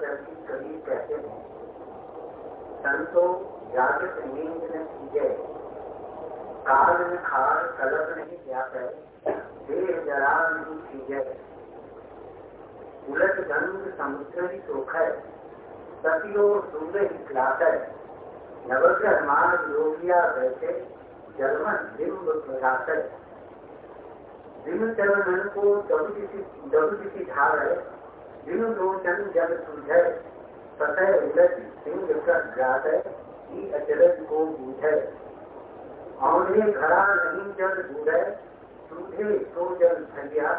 दर्शी कभी कहते हैं? संतो जागृत नींद न कीजे। काल न खार कलप नहीं जाते देह जरा नहीं कीजे। उलट गंध समुद्र ही सुख। है सतियो सूर्य ही खिलात। है नवग्रह मार्ग योगिया बैठे, जलमन बिंब प्रकाश है दिन चरण को दबु किसी दबु किसी धार है। दिन लोचन जब सुझे सतह उलट सिंह का है कि अचरज को बूझे। औंधे घड़ा नहीं जल बूढ़े सूझे तो जल थलिया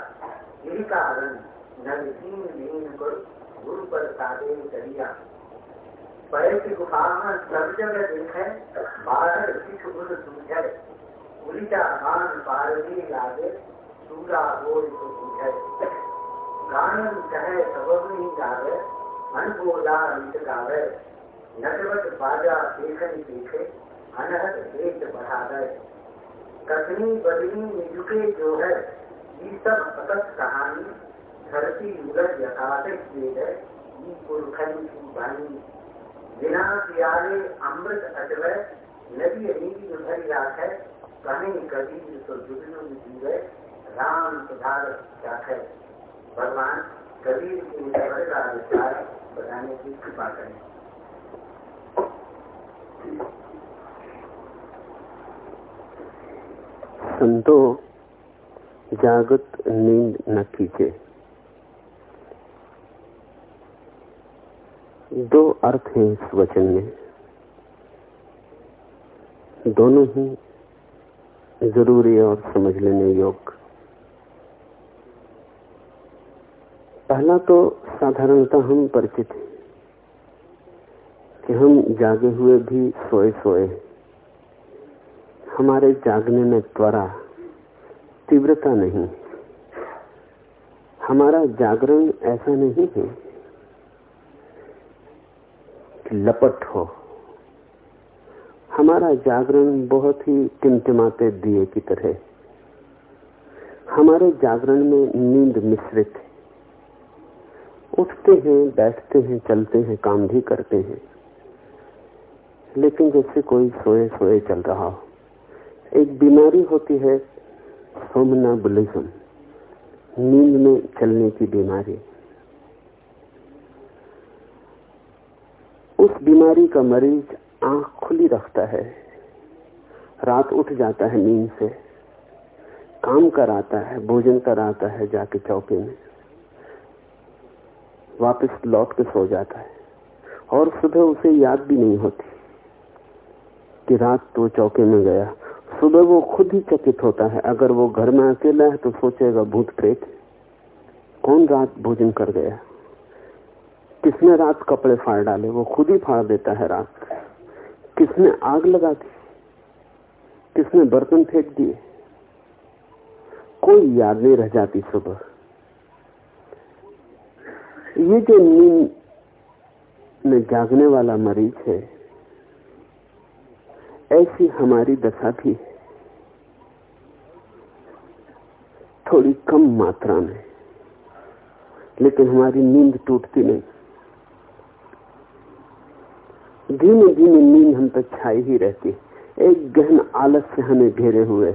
यही कारण नरसीन लीन कर गुरु पर सादे करिया। पैर की गुफा में सब जगह देखे, बाहर सिख गुण सूझे। उल्टा मान पारवी लागे, सूरा बोल को सूझे गानन कहे सबब नहीं गावे मन बोला नित गावे नटवट बाजा देखन देखे अनहद देश बढ़ा गए कथनी बदनी निजुके जो है, ये सब अकस कहानी, धरती उलट यथार्थ बानी प्यारे अमृत अटवे, नदी नीति भरी राख है कहीं कबीर तो जुगनों जीवे, राम सुधार राखे भगवान कबीर की ईश्वर का विचार बताने की कृपा करें। संतो, जागत नींद न कीजिए। दो अर्थ हैं इस वचन में। दोनों ही ज़रूरी और समझ लेने योग्य। पहला तो साधारणता हम परिचित हैं कि हम जागे हुए भी सोए सोए हमारे जागने में त्वरा तीव्रता नहीं हमारा जागरण ऐसा नहीं है कि लपट हो। हमारा जागरण बहुत ही टिमटिमाते दिए की तरह हमारे जागरण में नींद मिश्रित है। उठते हैं, बैठते हैं, चलते हैं, काम भी करते हैं। लेकिन जैसे कोई सोए सोए चल रहा हो। एक बीमारी होती है, सोमनाबुलिज्म, नींद में चलने की बीमारी। उस बीमारी का मरीज़ आँख खुली रखता है। रात उठ जाता है नींद से। काम कराता है, भोजन कराता है, जाके चौके में। वापस लौट के सो जाता है। और सुबह उसे याद भी नहीं होती कि रात तो चौके में गया। सुबह वो खुद ही चकित होता है। अगर वो घर में अकेला है तो सोचेगा, भूत प्रेत, कौन रात भोजन कर गया? किसने रात कपड़े फाड़ डाले? वो खुद ही फाड़ देता है रात। किसने आग लगा दी? किसने बर्तन फेंक दिए? कोई याद नहीं रह जाती सुबह। ये जो नींद में जागने वाला मरीज़ है, ऐसी हमारी दशा भी है। थोड़ी कम मात्रा में, लेकिन हमारी नींद टूटती नहीं। धीमे धीमे नींद हम तक छाई ही रहती एक गहन आलस से हमें घेरे हुए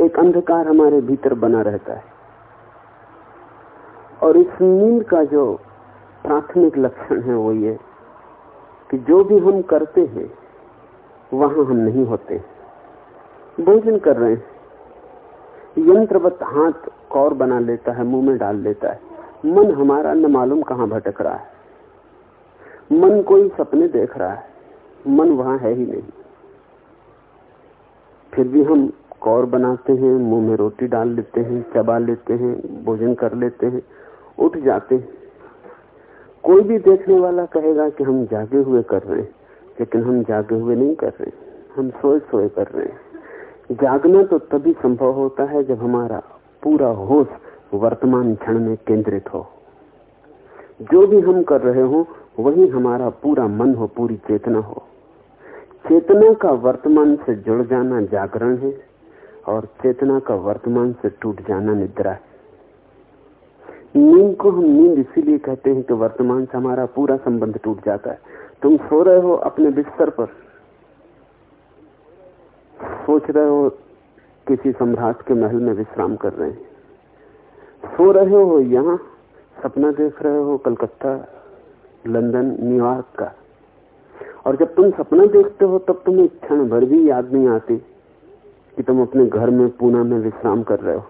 एक अंधकार हमारे भीतर बना रहता है। और इस नींद का जो प्राथमिक लक्षण है वो ये कि जो भी हम करते हैं, वहाँ हम नहीं होते। भोजन कर रहे हैं। यंत्रवत हाथ कौर बना लेता है, मुँह में डाल लेता है। मन हमारा न मालूम कहाँ भटक रहा है। मन कोई सपने देख रहा है। मन वहाँ है ही नहीं। फिर भी हम कौर बनाते हैं, मुँह में रोटी डाल लेते हैं, चबा लेते हैं, भोजन कर लेते हैं। उठ जाते कोई भी देखने वाला कहेगा कि हम जागे हुए कर रहे हैं, लेकिन हम जागे हुए नहीं कर रहे हम सोए सोए कर रहे हैं। जागना तो तभी संभव होता है जब हमारा पूरा होश वर्तमान क्षण में केंद्रित हो। जो भी हम कर रहे हो, वही हमारा पूरा मन हो, पूरी चेतना हो। चेतना का वर्तमान से जुड़ जाना जागरण है, और चेतना का वर्तमान से टूट जाना निद्रा है। नींद को हम नींद इसीलिए कहते हैं कि वर्तमान से हमारा पूरा संबंध टूट जाता है। तुम सो रहे हो अपने बिस्तर पर। सोच रहे हो किसी सम्राट के महल में विश्राम कर रहे हैं। सो रहे हो यहाँ, सपना देख रहे हो कलकत्ता, लंदन न्यूयॉर्क का। और जब तुम सपना देखते हो, तब तुम्हें क्षण भर भी याद नहीं आती कि तुम अपने घर में, पूना में विश्राम कर रहे हो।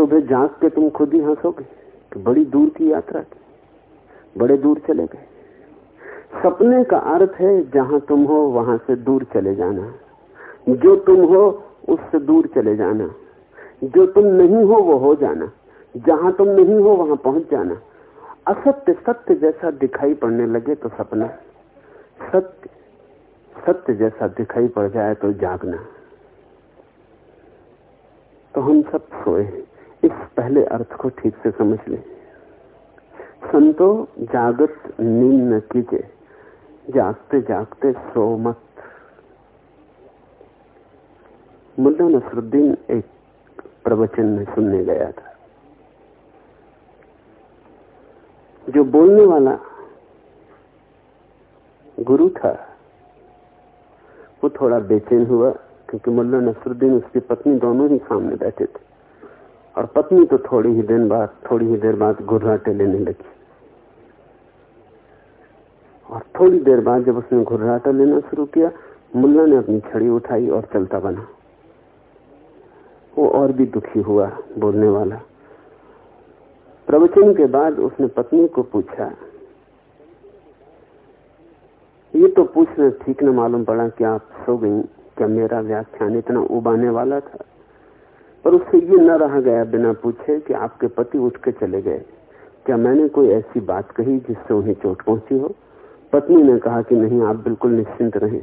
सुबह जाग के तुम खुद ही हंसोगे कि बड़ी दूर की यात्रा की, बड़े दूर चले गए। सपने का अर्थ है जहाँ तुम हो वहाँ से दूर चले जाना। जो तुम हो उससे दूर चले जाना। जो तुम नहीं हो वो हो जाना। जहाँ तुम नहीं हो वहाँ पहुँच जाना। असत्य सत्य जैसा दिखाई पड़ने लगे तो सपना। सत्य सत्य जैसा दिखाई पड़ जाए तो जागना। तो हम सब सोए इस पहले अर्थ को ठीक से समझ लें। संतो जागत नींद न कीजिए जागते जागते सो मत मुल्ला नसरुद्दीन एक प्रवचन में सुनने गया था। जो बोलने वाला गुरु था, वो थोड़ा बेचैन हुआ, क्योंकि मुल्ला नसरुद्दीन उसकी पत्नी दोनों ही सामने बैठे थे। और पत्नी तो थोड़ी ही दिन बाद, थोड़ी ही देर बाद घुर्राटे लेने लगी। और थोड़ी देर बाद जब उसने घुर्राटा लेना शुरू किया, मुल्ला ने अपनी छड़ी उठाई और चलता बना। वो और भी दुखी हुआ बोलने वाला। प्रवचन के बाद उसने पत्नी को पूछा, ये तो पूछना ठीक न मालूम पड़ा कि आप सो गई। क्या मेरा व्याख्यान इतना उबाने वाला था? पर उससे ये न रहा गया बिना पूछे कि आपके पति उठ के चले गए। क्या मैंने कोई ऐसी बात कही जिससे उन्हें चोट पहुँची हो? पत्नी ने कहा कि नहीं, आप बिल्कुल निश्चिंत रहे।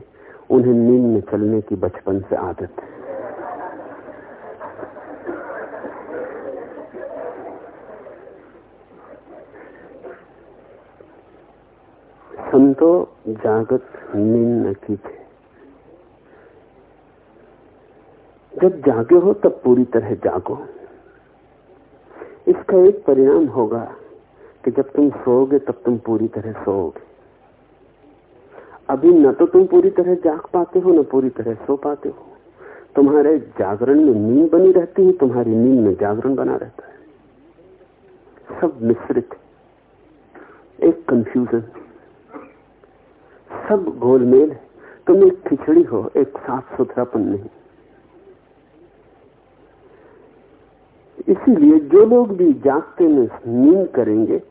उन्हें नींद में चलने की बचपन से आदत है। संतो, जागत, नींद न कीजिए। जब जागे हो, तब पूरी तरह जागो। इसका एक परिणाम होगा कि जब तुम सोओगे, तब तुम पूरी तरह सोओगे। अभी न तो तुम पूरी तरह जाग पाते हो, न पूरी तरह सो पाते हो। तुम्हारे जागरण में नींद बनी रहती है, तुम्हारी नींद में जागरण बना रहता है। सब मिश्रित एक कंफ्यूजन सब गोलमेल तुम एक खिचड़ी हो, एक साफ़ सुथरापन नहीं। इसीलिए जो लोग भी जागते में नींद करेंगे,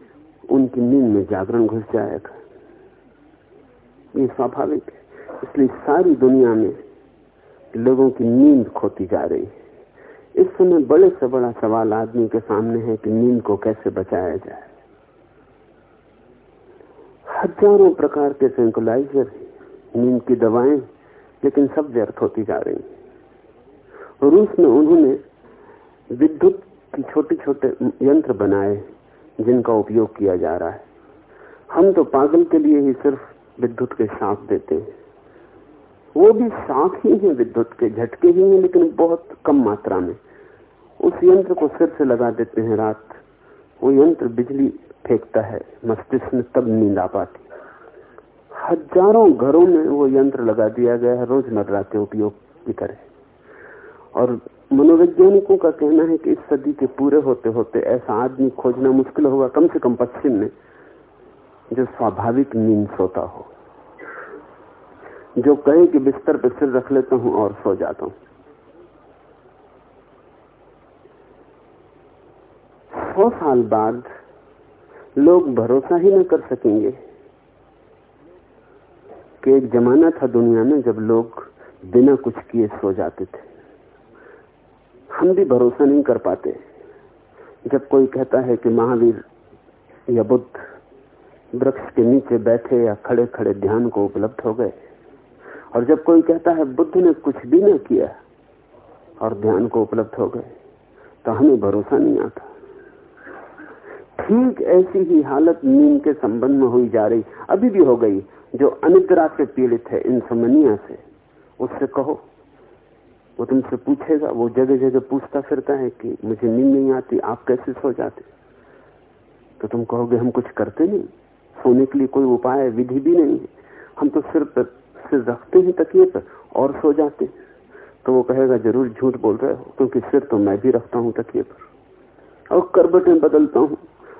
उनकी नींद में जागरण घुस जाएगा। ये स्वाभाविक है। इसलिए सारी दुनिया में लोगों की नींद खोती जा रही है। इस समय बड़े से बड़ा सवाल आदमी के सामने है कि नींद को कैसे बचाया जाए। हज़ारों प्रकार के सेंकुलाइजर नींद की दवाएँ, लेकिन सब व्यर्थ होती जा रही है। रूस में उन्होंने विद्युत की छोटे छोटे यंत्र बनाए, जिनका उपयोग किया जा रहा है। हम तो पागल के लिए ही सिर्फ़ विद्युत के साथ देते हैं। वो भी साथ ही है विद्युत के, झटके ही हैं, लेकिन बहुत कम मात्रा में। उस यंत्र को सिर से लगा देते हैं रात। वो यंत्र बिजली फेंकता है, मस्तिष्क में तब नींद आ पाती। हज़ारों घरों में वो यंत्र लगा दिया गया है, रोज़मर्रा के उपयोग की तरह। और मनोवैज्ञानिकों का कहना है कि इस सदी के पूरे होते होते ऐसा आदमी खोजना मुश्किल होगा, कम से कम पश्चिम में, जो स्वाभाविक नींद सोता हो। जो कहे कि बिस्तर पर सिर रख लेता हूँ और सो जाता हूँ। सौ साल बाद लोग भरोसा ही न कर सकेंगे कि एक जमाना था दुनिया में जब लोग बिना कुछ किए सो जाते थे। हम भी भरोसा नहीं कर पाते। जब कोई कहता है कि महावीर या बुद्ध वृक्ष के नीचे बैठे या खड़े खड़े ध्यान को उपलब्ध हो गए, और जब कोई कहता है बुद्ध ने कुछ भी न किया और ध्यान को उपलब्ध हो गए तो हमें भरोसा नहीं आता। ठीक ऐसी ही हालत नींद के संबंध में हुई जा रही, अभी भी हो गई, जो अनिद्रा से पीड़ित है इंसमनिया से, उससे कहो। वो तुमसे पूछेगा, वो जगह जगह पूछता फिरता है कि मुझे नींद नहीं आती, आप कैसे सो जाते? तो तुम कहोगे, हम कुछ करते नहीं। सोने के लिए कोई उपाय, विधि भी नहीं है। हम तो सिर पर, सिर रखते हैं तकिए पर और सो जाते तो वो कहेगा, ज़रूर झूठ बोल रहे हो, क्योंकि सिर तो मैं भी रखता हूँ तकिए पर। और करबटें बदलता हूँ,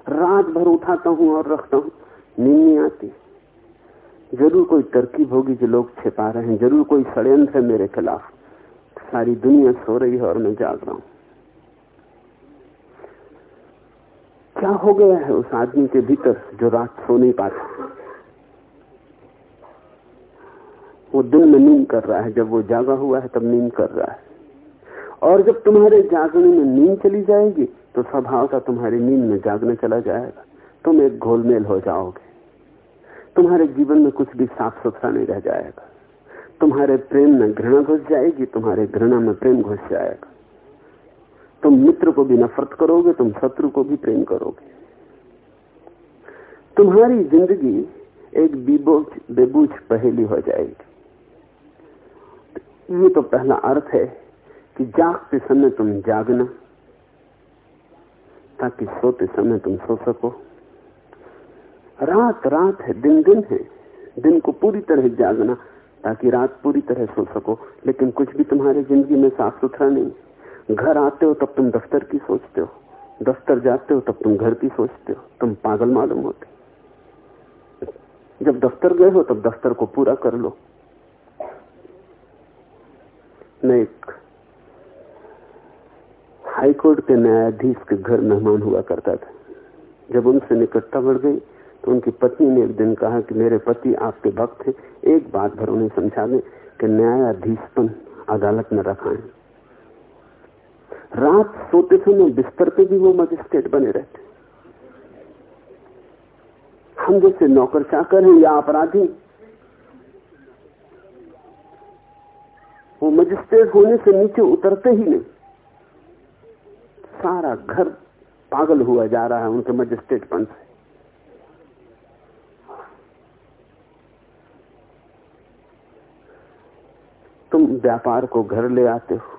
रात भर उठाता हूँ और रखता हूँ। नींद नहीं आती। ज़रूर कोई तरकीब होगी जो लोग छिपा रहे हैं, ज़रूर कोई षड्यंत्र है मेरे खिलाफ। सारी दुनिया सो रही है और मैं जाग रहा हूँ। क्या हो गया है उस आदमी के भीतर जो रात सो नहीं पाता? वो दिन में नींद कर रहा है, जब वो जागा हुआ है तब नींद कर रहा है। और जब तुम्हारे जागने में नींद चली जाएगी तो स्वभाव का तुम्हारी नींद में जागने चला जाएगा। तुम एक घोलमेल हो जाओगे। तुम्हारे जीवन में कुछ भी साफ़ सुथरा नहीं रह जाएगा। तुम्हारे प्रेम में घृणा घुस जाएगी, तुम्हारे घृणा में प्रेम घुस जाएगा। तुम मित्र को भी नफरत करोगे, तुम शत्रु को भी प्रेम करोगे। तुम्हारी ज़िंदगी एक बीबोझ बेबूझ पहेली हो जाएगी। ये तो पहला अर्थ है कि जागते समय तुम जागना, ताकि सोते समय तुम सो सको। रात रात है दिन दिन है, दिन को पूरी तरह जागना। ताकि रात पूरी तरह सो सको, लेकिन कुछ भी तुम्हारी ज़िंदगी में साफ़ सुथरा नहीं। घर आते हो तब तुम दफ्तर की सोचते हो। दफ्तर जाते हो तब तुम घर की सोचते हो। तुम पागल मालूम होते। जब दफ्तर गए हो तब दफ्तर को पूरा कर लो। मैं एक हाईकोर्ट के न्यायाधीश के घर मेहमान हुआ करता था। जब उनसे निकटता बढ़ गई उनकी पत्नी ने एक दिन कहा कि मेरे पति आपके भक्त थे एक बात भर उन्हें समझा दें कि न्यायाधीशपन अदालत में रखा है। रात सोते समय बिस्तर पे भी वो मजिस्ट्रेट बने रहते हम जैसे नौकर चाकर हैं या अपराधी, वो मजिस्ट्रेट होने से नीचे उतरते ही नहीं। सारा घर पागल हुआ जा रहा है उनके मजिस्ट्रेट मजिस्ट्रेटपन से तुम व्यापार को घर ले आते हो।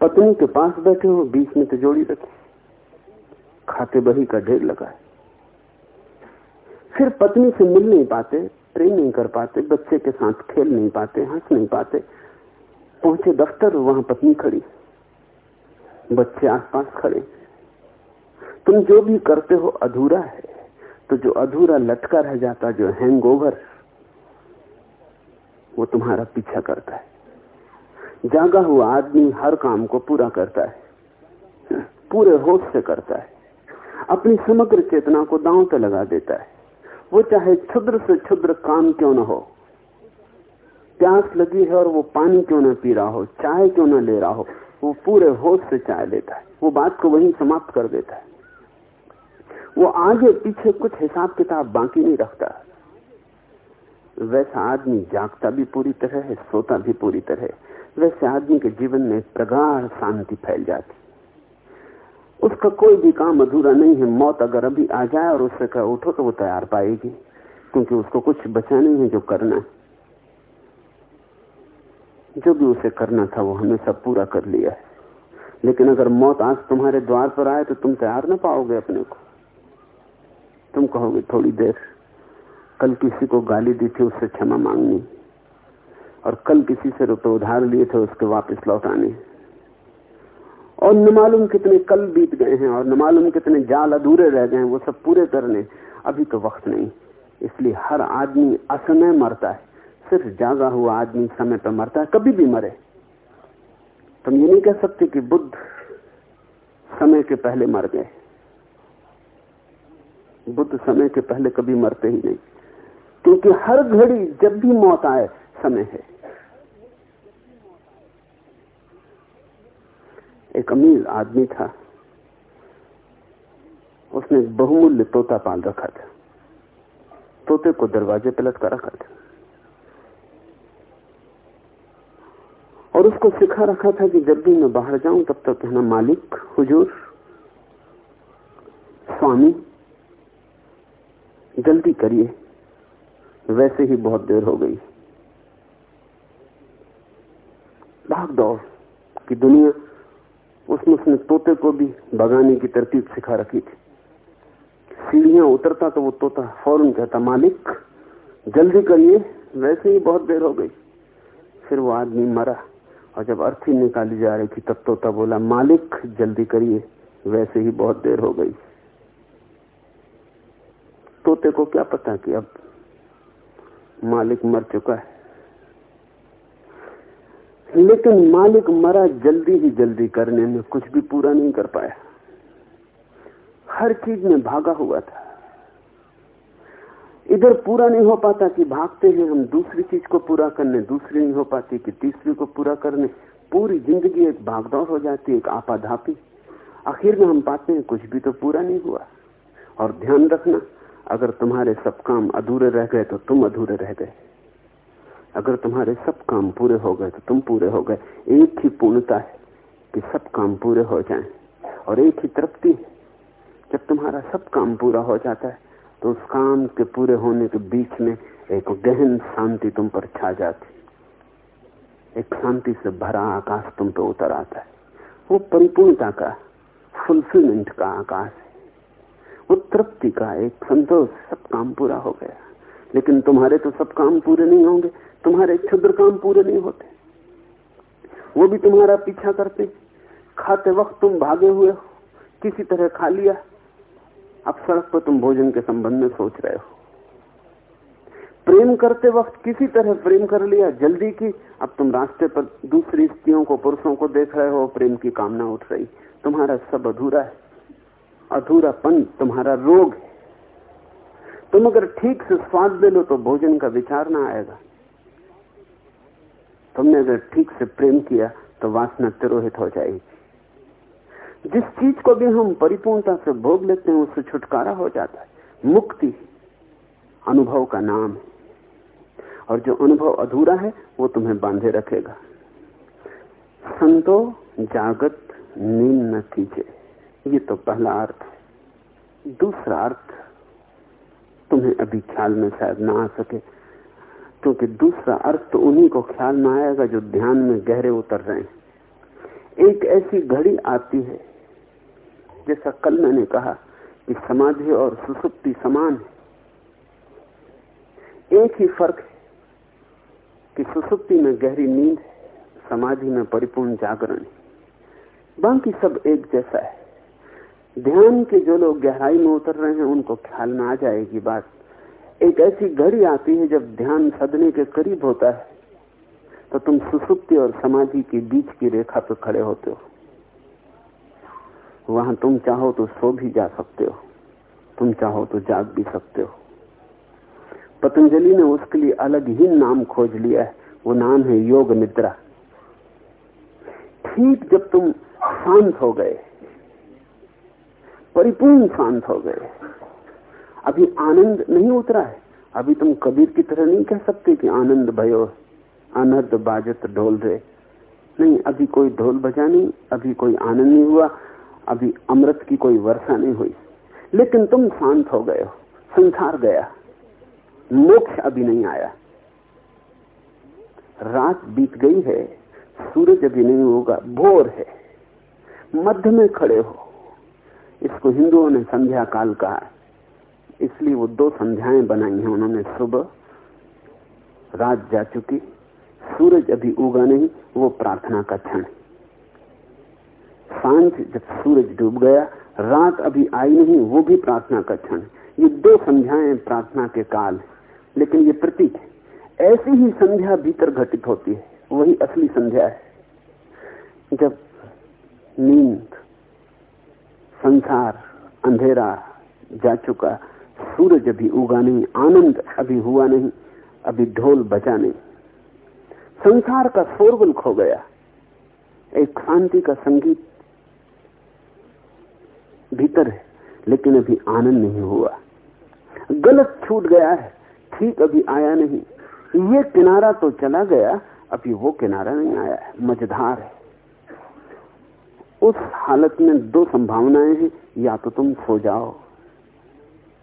पत्नी के पास बैठे हो, बीच में तिजोड़ी रखी। खाते बही का ढेर लगा है फिर पत्नी से मिल नहीं पाते, प्रेम नहीं कर पाते, बच्चे के साथ खेल नहीं पाते, हंस नहीं पाते। पहुँचे दफ्तर, वहाँ पत्नी खड़ी। बच्चे आसपास खड़े। तुम जो भी करते हो, अधूरा है। तो जो अधूरा लटका रह जाता, जो हैंगओवर वो तुम्हारा पीछा करता है। जागा हुआ आदमी हर काम को पूरा करता है। पूरे होश से करता है। अपनी समग्र चेतना को दांव पे लगा देता है। वो चाहे क्षुद्र से क्षुद्र काम क्यों न हो। प्यास लगी है और वो पानी क्यों ना पी रहा हो, चाय क्यों ना ले रहा हो, वो पूरे होश से चाय लेता है। वो बात को वहीं समाप्त कर देता है। वो आगे पीछे कुछ हिसाब किताब बाकी नहीं रखता। वैसा आदमी जागता भी पूरी तरह है, सोता भी पूरी तरह है। वैसे आदमी के जीवन में प्रगाढ़ शांति फैल जाती उसका कोई भी काम अधूरा नहीं है। मौत अगर अभी आ जाए और उससे कह उठो तो वो तैयार पाएगी, क्योंकि उसको कुछ बचा नहीं है जो करना है। जो भी उसे करना था, वो हमने सब पूरा कर लिया है। लेकिन अगर मौत आज तुम्हारे द्वार पर आए तो तुम तैयार ना पाओगे अपने को। तुम कहोगे, थोड़ी देर कल किसी को गाली दी थी, उससे क्षमा मांगनी। और कल किसी से रुपए उधार लिए थे, उसके वापस लौटाने और न मालूम कितने कल बीत गए हैं, और न मालूम कितने जाल अधूरे रह गए हैं, वो सब पूरे करने अभी तो वक्त नहीं। इसलिए हर आदमी असमय मरता है। सिर्फ़ जागा हुआ आदमी समय पर मरता है, कभी भी मरे। तुम ये नहीं कह सकते कि बुद्ध समय के पहले मर गए। बुद्ध समय के पहले कभी मरते ही नहीं। क्योंकि हर घड़ी जब भी मौत आए, समय है। एक अमीर आदमी था। उसने बहुमूल्य तोता पाल रखा था। तोते को दरवाजे पे लटका रखा था। और उसको सिखा रखा था कि जब भी मैं बाहर जाऊँ, तब तक कहना मालिक, हुजूर, स्वामी, जल्दी करिए। वैसे ही बहुत देर हो गई। भाग दौड़ की दुनिया उसमें उसने तोते को भी बगाने की तरकीब सिखा रखी थी। सीढ़ियाँ उतरता तो वो तोता फ़ौरन कहता, मालिक, जल्दी करिए, वैसे ही बहुत देर हो गई। फिर वो आदमी मरा और जब अर्थी निकाली जा रही थी, तब तोता बोला, मालिक, जल्दी करिए, वैसे ही बहुत देर हो गई। तोते को क्या पता कि अब मालिक मर चुका है। लेकिन मालिक मरा जल्दी ही जल्दी करने में कुछ भी पूरा नहीं कर पाया। हर चीज़ में भागा हुआ था। इधर पूरा नहीं हो पाता कि भागते हैं हम, दूसरी चीज़ को पूरा करने, दूसरी नहीं हो पाती कि तीसरी को पूरा करने। पूरी ज़िंदगी एक भागदौड़ हो जाती है एक आपाधापी। आखिर में हम पाते हैं कुछ भी तो पूरा नहीं हुआ। और ध्यान रखना अगर तुम्हारे सब काम अधूरे रह गए तो तुम अधूरे रह गए। अगर तुम्हारे सब काम पूरे हो गए तो तुम पूरे हो गए। एक ही पूर्णता है कि सब काम पूरे हो जाएँ और एक ही तृप्ति जब तुम्हारा सब काम पूरा हो जाता है तो उस काम के पूरे होने के बीच में एक गहन शांति तुम पर छा जाती एक शांति से भरा आकाश तुम पे उतर आता है। वो परिपूर्णता का फुलफिलमेंट का आकाश है। तृप्ति का एक संतोष, सब काम पूरा हो गया। लेकिन तुम्हारे तो सब काम पूरे नहीं होंगे, तुम्हारे क्षुद्र काम पूरे नहीं होते। वो भी तुम्हारा पीछा करते। खाते वक्त तुम भागे हुए हो, किसी तरह खा लिया। अब सड़क पर तुम भोजन के संबंध में सोच रहे हो। प्रेम करते वक्त किसी तरह प्रेम कर लिया, जल्दी की। अब तुम रास्ते पर दूसरी स्त्रियों को, पुरुषों को देख रहे हो, प्रेम की कामना उठ रही। तुम्हारा सब अधूरा है। अधूरापन तुम्हारा रोग है। तुम अगर ठीक से स्वाद ले लो तो भोजन का विचार ना आएगा। तुमने अगर ठीक से प्रेम किया तो वासना तिरोहित हो जाएगी। जिस चीज़ को भी हम परिपूर्णता से भोग लेते हैं, उससे छुटकारा हो जाता है। मुक्ति अनुभव का नाम है। और जो अनुभव अधूरा है, वो तुम्हें बांधे रखेगा। संतो जागत नींद न कीजिए। ये तो पहला अर्थ। दूसरा अर्थ तुम्हें अभी ख्याल में शायद ना आ सके, क्योंकि दूसरा अर्थ तो उन्हीं को ख्याल में आएगा जो ध्यान में गहरे उतर रहे हैं। एक ऐसी घड़ी आती है, जैसा कल मैंने कहा कि समाधि और सुसुप्ति समान है। एक ही फ़र्क है कि सुसुप्ति में गहरी नींद समाधि में परिपूर्ण जागरण बाकी सब एक जैसा है। ध्यान के जो लोग गहराई में उतर रहे हैं, उनको ख्याल में आ जाएगी बात। एक ऐसी घड़ी आती है जब ध्यान सदने के करीब होता है तो तुम सुसुप्ति और समाधि के बीच की रेखा पर खड़े होते हो। वहाँ तुम चाहो तो सो भी जा सकते हो, तुम चाहो तो जाग भी सकते हो। पतंजलि ने उसके लिए अलग ही नाम खोज लिया है, वो नाम है योग निद्रा। ठीक जब तुम शांत हो गए परिपूर्ण शांत हो गए। अभी आनंद नहीं उतरा है। अभी तुम कबीर की तरह नहीं कह सकते कि आनंद भयो, अनर्द बाजत ढोल रहे नहीं, अभी कोई ढोल बजा नहीं, अभी कोई आनंद नहीं हुआ, अभी अमृत की कोई वर्षा नहीं हुई। लेकिन तुम शांत हो गए हो, संसार गया। मोक्ष अभी नहीं आया। रात बीत गई है, सूरज अभी नहीं होगा, भोर है। मध्य में खड़े हो। इसको हिंदुओं ने संध्या काल कहा इसलिए वो दो संध्याएँ बनाई हैं उन्होंने। सुबह रात जा चुकी, सूरज अभी उगा नहीं, वो प्रार्थना का क्षण साँझ जब सूरज डूब गया, रात अभी आई नहीं, वो भी प्रार्थना का क्षण ये दो संध्याएँ प्रार्थना के काल लेकिन ये प्रतीक है। ऐसी ही संध्या भीतर घटित होती है, वही असली संध्या है। जब नींद संसार अंधेरा जा चुका सूरज अभी उगा नहीं, आनंद अभी हुआ नहीं, अभी ढोल बजा नहीं। संसार का शोरगुल खो गया। एक शांति का संगीत भीतर है, लेकिन अभी आनंद नहीं हुआ। गलत छूट गया है, ठीक अभी आया नहीं। ये किनारा तो चला गया, अभी वो किनारा नहीं आया है, मझधार है। उस हालत में दो संभावनाएँ हैं, या तो तुम सो जाओ।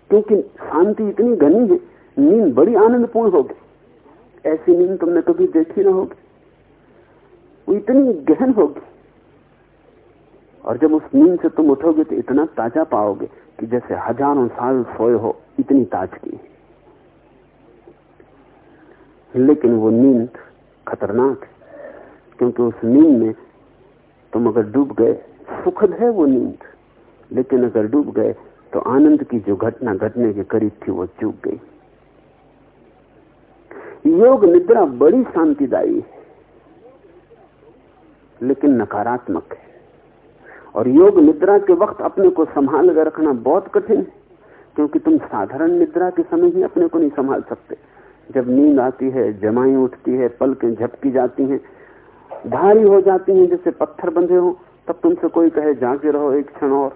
क्योंकि शांति इतनी घनी है, नींद बड़ी आनंदपूर्ण होगी। ऐसी नींद तुमने कभी देखी ना होगी। वो इतनी गहन होगी। और जब उस नींद से तुम उठोगे तो इतना ताज़ा पाओगे कि जैसे हज़ारों साल सोए हो, इतनी ताजगी। लेकिन वो नींद खतरनाक है, क्योंकि उस नींद में तुम अगर डूब गए, सुखद है वो नींद। लेकिन अगर डूब गए तो आनंद की जो घटना घटने के करीब थी, वो चूक गई। योग निद्रा बड़ी शांतिदायी है, लेकिन नकारात्मक है। और योग निद्रा के वक्त अपने को संभाल कर रखना बहुत कठिन है, क्योंकि तुम साधारण निद्रा के समय ही अपने को नहीं संभाल सकते। जब नींद आती है, जमाई उठती है, पलकें झपकी जाती हैं भारी हो जाती हैं जैसे पत्थर बंधे हो, तब तुमसे कोई कहे, जागे रहो एक क्षण और।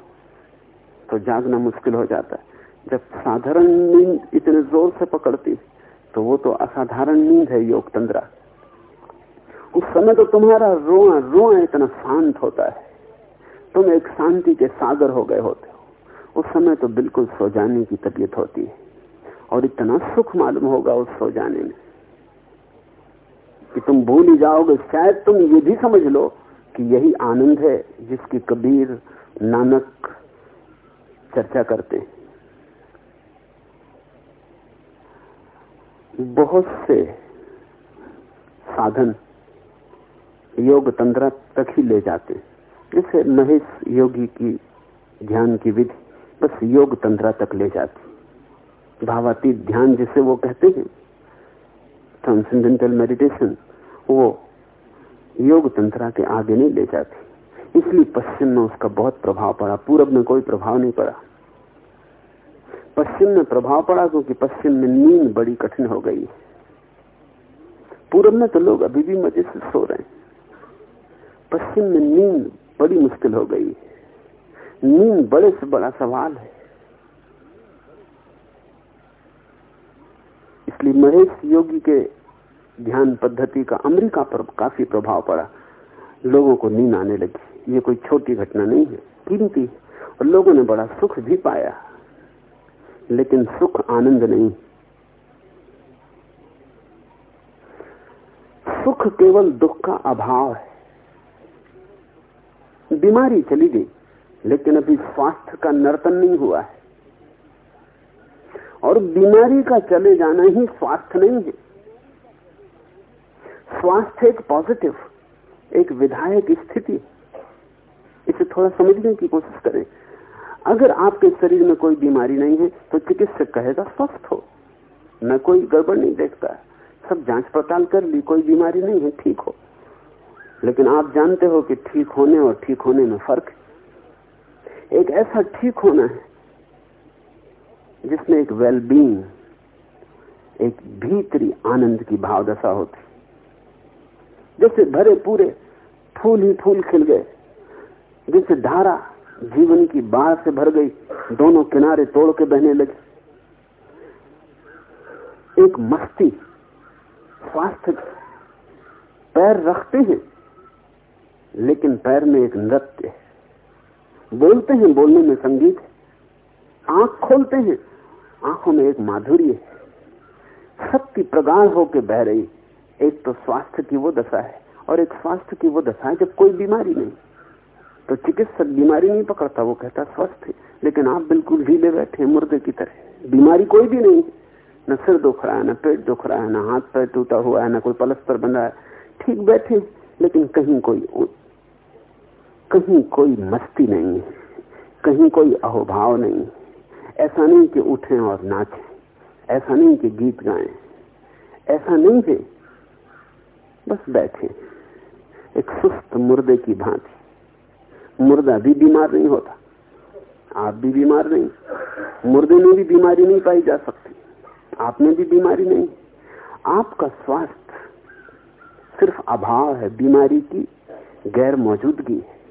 तो जागना मुश्किल हो जाता है। जब साधारण नींद इतने ज़ोर से पकड़ती तो वो तो असाधारण नींद है योग तंद्रा उस समय तो तुम्हारा रोआ रोआ इतना शांत होता है। तुम एक शांति के सागर हो गए होते हो। उस समय तो बिल्कुल सो जाने की तबीयत होती है। और इतना सुख मालूम होगा उस सो जाने में। कि तुम भूल ही जाओगे। शायद तुम ये भी समझ लो कि यही आनंद है जिसकी कबीर नानक चर्चा करते हैं। बहुत से साधन योग तंत्र तक ही ले जाते जैसे महेश योगी की ध्यान की विधि बस योग तंत्र तक ले जाती। भावातीत ध्यान जिसे वो कहते हैं ट्रांसेंडेंटल मेडिटेशन वो योग तंत्रा के आगे नहीं ले जाती। इसलिए पश्चिम में उसका बहुत प्रभाव पड़ा। पूरब में कोई प्रभाव नहीं पड़ा। पश्चिम में प्रभाव पड़ा क्योंकि पश्चिम में नींद बड़ी कठिन हो गई। पूरब में तो लोग अभी भी मज़े से सो रहे हैं। पश्चिम में नींद बड़ी मुश्किल हो गई। नींद बड़े से बड़ा सवाल है। इसलिए महेश योगी के ध्यान पद्धति का अमेरिका पर काफ़ी प्रभाव पड़ा। लोगों को नींद आने लगी। ये कोई छोटी घटना नहीं है, कीमती और लोगों ने बड़ा सुख भी पाया। लेकिन सुख आनंद नहीं। सुख केवल दुख का अभाव है। बीमारी चली गई, लेकिन अभी स्वास्थ्य का नर्तन नहीं हुआ है। और बीमारी का चले जाना ही स्वास्थ्य नहीं है। स्वास्थ्य एक पॉजिटिव एक विधायक स्थिति। इसे थोड़ा समझने की कोशिश करें। अगर आपके शरीर में कोई बीमारी नहीं है तो चिकित्सक कहेगा, स्वस्थ हो। मैं कोई गड़बड़ नहीं देखता। सब जाँच पड़ताल कर ली, कोई बीमारी नहीं है, ठीक हो। लेकिन आप जानते हो कि ठीक होने और ठीक होने में फ़र्क एक ऐसा ठीक होना है जिसमें एक वेलबींग एक भीतरी आनंद की भावदशा होती। जैसे भरे पूरे फूल ही फूल खिल गए, जैसे धारा जीवन की बाढ़ से भर गई, दोनों किनारे तोड़ के बहने लगे। एक मस्ती, स्वास्थ्य पैर रखते हैं, लेकिन पैर में एक नृत्य बोलते हैं, बोलने में संगीत आँख खोलते हैं आँखों में एक माधुर्य है। शक्ति प्रगाढ़ होकर बह रही। एक तो स्वास्थ्य की वो दशा है और एक स्वास्थ्य की वो दशा है जब कोई बीमारी नहीं। तो चिकित्सक बीमारी नहीं पकड़ता, वो कहता, स्वस्थ है। लेकिन आप बिल्कुल ढीले बैठे, मुर्दे की तरह। बीमारी कोई भी नहीं। न सिर दुख रहा है, न पेट दुख रहा है, न हाथ पैर टूटा हुआ है, न कोई पलस्तर बंधा है। ठीक बैठे, लेकिन कहीं कोई कहीं कोई मस्ती नहीं है। कहीं कोई अहोभाव नहीं ऐसा नहीं कि उठें और नाचें। ऐसा नहीं कि गीत गाएँ। ऐसा नहीं है बस बैठे। एक सुस्त मुर्दे की भांति। मुर्दा भी बीमार नहीं होता। आप भी बीमार नहीं। मुर्दे में भी बीमारी नहीं पाई जा सकती। आप में भी बीमारी नहीं। आपका स्वास्थ्य सिर्फ़ अभाव है, बीमारी की गैर मौजूदगी है।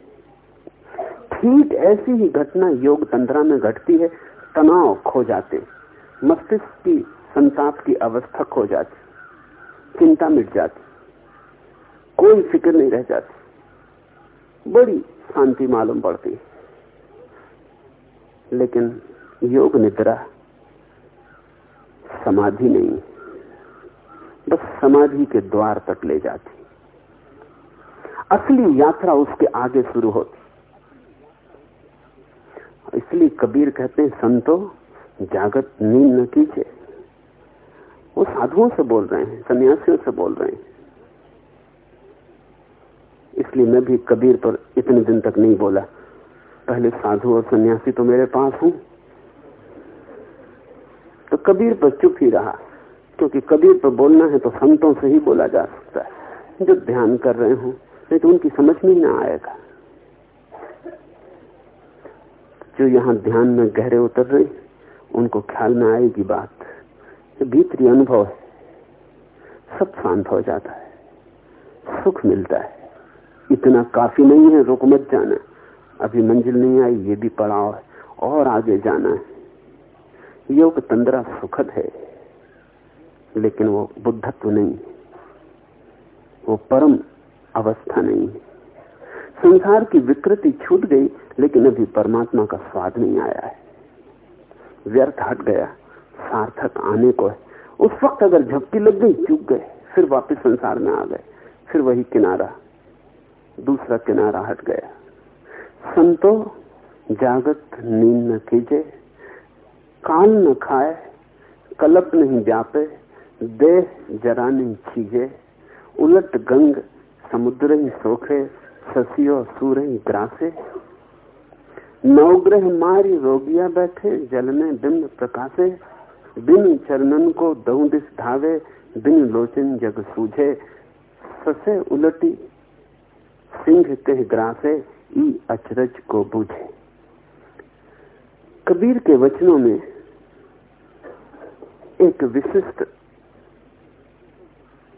ठीक ऐसी ही घटना योग तंत्रा में घटती है। तनाव खो जाते, मस्तिष्क की संताप की अवस्था खो जाती, चिंता मिट जाती, कोई फ़िक्र नहीं रह जाती। बड़ी शांति मालूम पड़ती लेकिन योग निद्रा समाधि नहीं, बस समाधि के द्वार तक ले जाती। असली यात्रा उसके आगे शुरू होती। इसलिए कबीर कहते हैं, संतो, जागत नींद न कीजिए। वो साधुओं से बोल रहे हैं, सन्यासियों से बोल रहे हैं। इसलिए मैं भी कबीर पर इतने दिन तक नहीं बोला। पहले साधु और सन्यासी तो मेरे पास हूँ। तो कबीर पर चुप ही रहा। क्योंकि कबीर पर बोलना है तो संतों से ही बोला जा सकता है। जो ध्यान कर रहे हो, नहीं तो उनकी समझ में ही ना आएगा। जो यहाँ ध्यान में गहरे उतर रहे, उनको ख्याल में आएगी बात। ये भीतरी अनुभव है। सब शांत हो जाता है। सुख मिलता है। इतना काफ़ी नहीं है, रुक मत जाना। अभी मंजिल नहीं आई, ये भी पड़ाव है। और आगे जाना है। योग तंद्रा सुखद है, लेकिन वो बुद्धत्व नहीं वो परम अवस्था नहीं है। संसार की विकृति छूट गई, लेकिन अभी परमात्मा का स्वाद नहीं आया है। व्यर्थ हट गया, सार्थक आने को है। उस वक्त अगर झपकी लग गई, चूक गए, फिर वापस संसार में आ गए। फिर वही किनारा, दूसरा किनारा हट गया। संतो, जागत नींद न कीजे काल न खाए, कलप नहीं व्यापे देह जरा नहीं छीजे उलट गंग समुद्र ही सोखे ससियो सूर ही ग्रासे नवग्रह मारी रोगिया बैठे, जल में बिंब प्रकाशे, बिन चरणन को दऊ दिस धावे, बिन लोचन जग सूझे। ससे उलटी, सिंह कह ग्रासे, ई अचरज को बूझे। कबीर के वचनों में एक विशिष्ट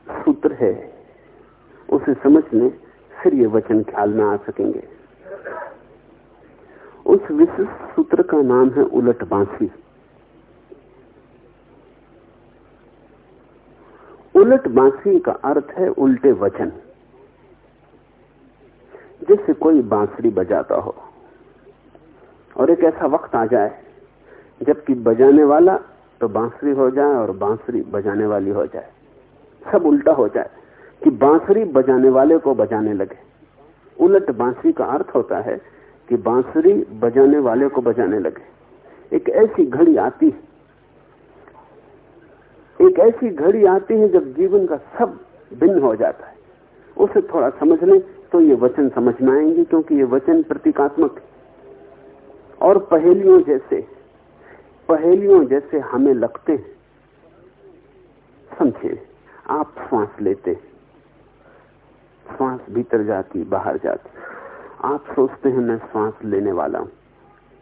सूत्र है, उसे समझने फिर ये वचन ख्याल में आ सकेंगे। उस विशिष्ट सूत्र का नाम है उलट बांसी। उलट बांसी का अर्थ है उल्टे वचन। जैसे कोई बांसुरी बजाता हो और एक ऐसा वक्त आ जाए, जबकि बजाने वाला तो बांसुरी हो जाए और बांसुरी बजाने वाली हो जाए। सब उल्टा हो जाए। कि बांसुरी बजाने वाले को बजाने लगे। उलट बांसुरी का अर्थ होता है कि बांसुरी बजाने वाले को बजाने लगे। एक ऐसी घड़ी आती है। एक ऐसी घड़ी आती है जब जीवन का सब भिन्न हो जाता है। उसे थोड़ा समझ लें तो ये वचन समझ में आएँगे क्योंकि ये वचन प्रतीकात्मक और पहेलियों जैसे पहेलियों जैसे हमें लगते हैं। समझे, आप सांस लेते श्वास भीतर जाती, बाहर जाती। आप सोचते हैं, मैं श्वास लेने वाला हूँ।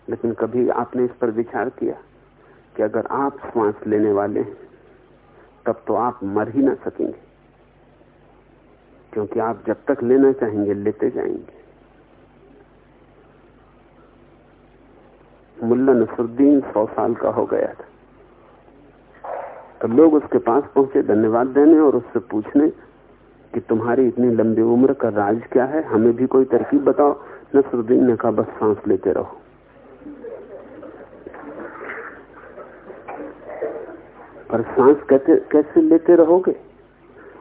लेकिन कभी आपने इस पर विचार किया कि अगर आप श्वास लेने वाले तब तो आप मर ही ना सकेंगे। क्योंकि आप जब तक लेना चाहेंगे, लेते जाएँगे। मुल्ला नसरुद्दीन सौ साल का हो गया था। तो लोग उसके पास पहुँचे, धन्यवाद देने और उससे पूछने कि तुम्हारी इतनी लंबी उम्र का राज क्या है? हमें भी कोई तरकीब बताओ। नसरुद्दीन ने कहा, बस सांस लेते रहो। पर सांस कैसे कैसे लेते रहोगे?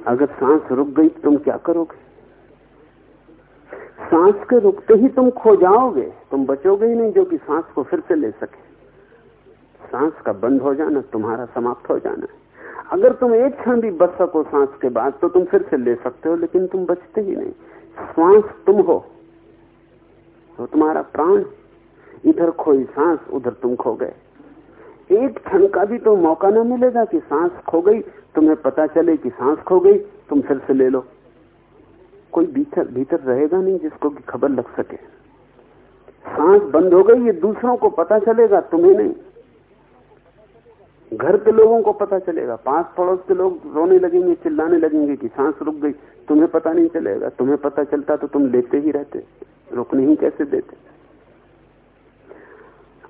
अगर सांस रुक गई तो तुम क्या करोगे? सांस के रुकते ही तुम खो जाओगे। तुम बचोगे ही नहीं जो कि सांस को फिर से ले सके। सांस का बंद हो जाना, तुम्हारा समाप्त हो जाना है। अगर तुम एक क्षण भी बच सको सांस के बाद तो तुम फिर से ले सकते हो, लेकिन तुम बचते ही नहीं। श्वास तुम हो तो तुम्हारा प्राण इधर खोई सांस, उधर तुम खो गए। एक क्षण का भी तो मौका ना मिलेगा कि सांस खो गई, तुम्हें पता चले कि सांस खो गई, तुम फिर से ले लो। कोई भीतर भीतर रहेगा नहीं जिसको कि खबर लग सके। सांस बंद हो गई, ये दूसरों को पता चलेगा, तुम्हें नहीं। घर के लोगों को पता चलेगा। पाँच पड़ोस के लोग रोने लगेंगे, चिल्लाने लगेंगे कि सांस रुक गई, तुम्हें पता नहीं चलेगा। तुम्हें पता चलता तो तुम लेते ही रहते, रुकने ही कैसे देते?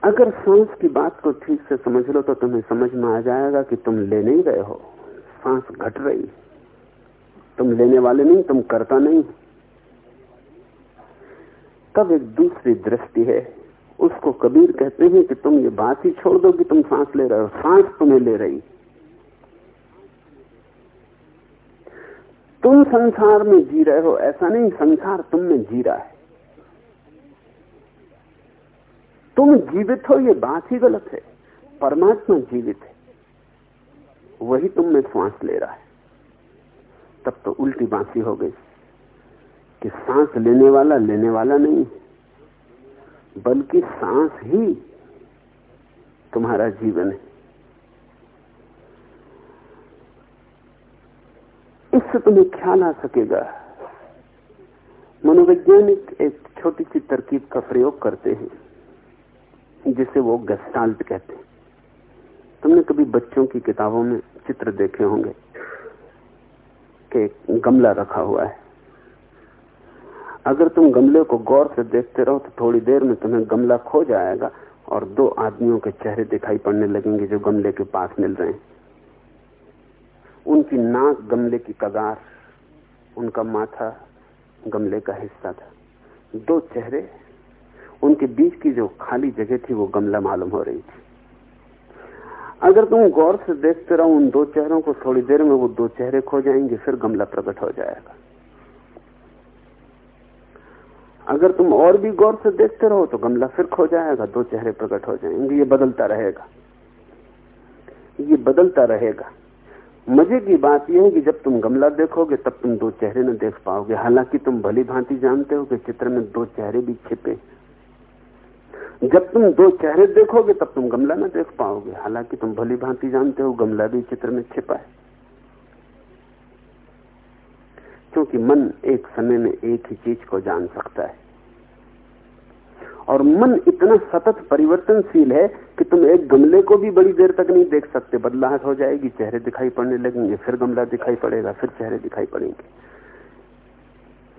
अगर सांस की बात को ठीक से समझ लो तो तुम्हें समझ में आ जाएगा कि तुम ले नहीं रहे हो। सांस घट रही तुम लेने वाले नहीं, तुम करता नहीं। तब एक दूसरी दृष्टि है। उसको कबीर कहते हैं कि तुम ये बात ही छोड़ दो कि तुम सांस ले रहे हो। सांस तुम्हें ले रही। तुम संसार में जी रहे हो, ऐसा नहीं, संसार तुम में जी रहा है। तुम जीवित हो, ये बात ही गलत है। परमात्मा जीवित है। वही तुम में श्वास ले रहा है। तब तो उल्टी बांसी हो गई कि सांस लेने वाला लेने वाला नहीं बल्कि सांस ही तुम्हारा जीवन है। इससे तुम्हें ख्याल आ सकेगा, मनोवैज्ञानिक एक छोटी सी तरकीब का प्रयोग करते हैं, जिसे वो गस्टाल्ट कहते हैं। तुमने कभी बच्चों की किताबों में चित्र देखे होंगे कि गमला रखा हुआ है। अगर तुम गमले को गौर से देखते रहो तो थोड़ी देर में तुम्हें गमला खो जाएगा और दो आदमियों के चेहरे दिखाई पड़ने लगेंगे जो गमले के पास मिल रहे हैं। उनकी नाक गमले की कगार, उनका माथा गमले का हिस्सा था। दो चेहरे, उनके बीच की जो खाली जगह थी वो गमला मालूम हो रही थी। अगर तुम गौर से देखते रहो उन दो चेहरों को, थोड़ी देर में वो दो चेहरे खो जाएँगे, फिर गमला प्रकट हो जाएगा। अगर तुम और भी गौर से देखते रहो तो गमला फिर खो जाएगा, दो चेहरे प्रकट हो जाएँगे, ये बदलता रहेगा। ये बदलता रहेगा। मज़े की बात यह है कि जब तुम गमला देखोगे, तब तुम दो चेहरे न देख पाओगे। हालाँकि तुम भली भांति जानते हो कि चित्र में दो चेहरे भी छिपे। जब तुम दो चेहरे देखोगे, तब तुम गमला न देख पाओगे। हालाँकि तुम भली भांति जानते हो, गमला भी चित्र में छिपा है। क्योंकि मन एक समय में एक ही चीज़ को जान सकता है। और मन इतना सतत परिवर्तनशील है कि तुम एक गमले को भी बड़ी देर तक नहीं देख सकते। बदलाहट हो जाएगी, चेहरे दिखाई पड़ने लगेंगे, फिर गमला दिखाई पड़ेगा, फिर चेहरे दिखाई पड़ेंगे।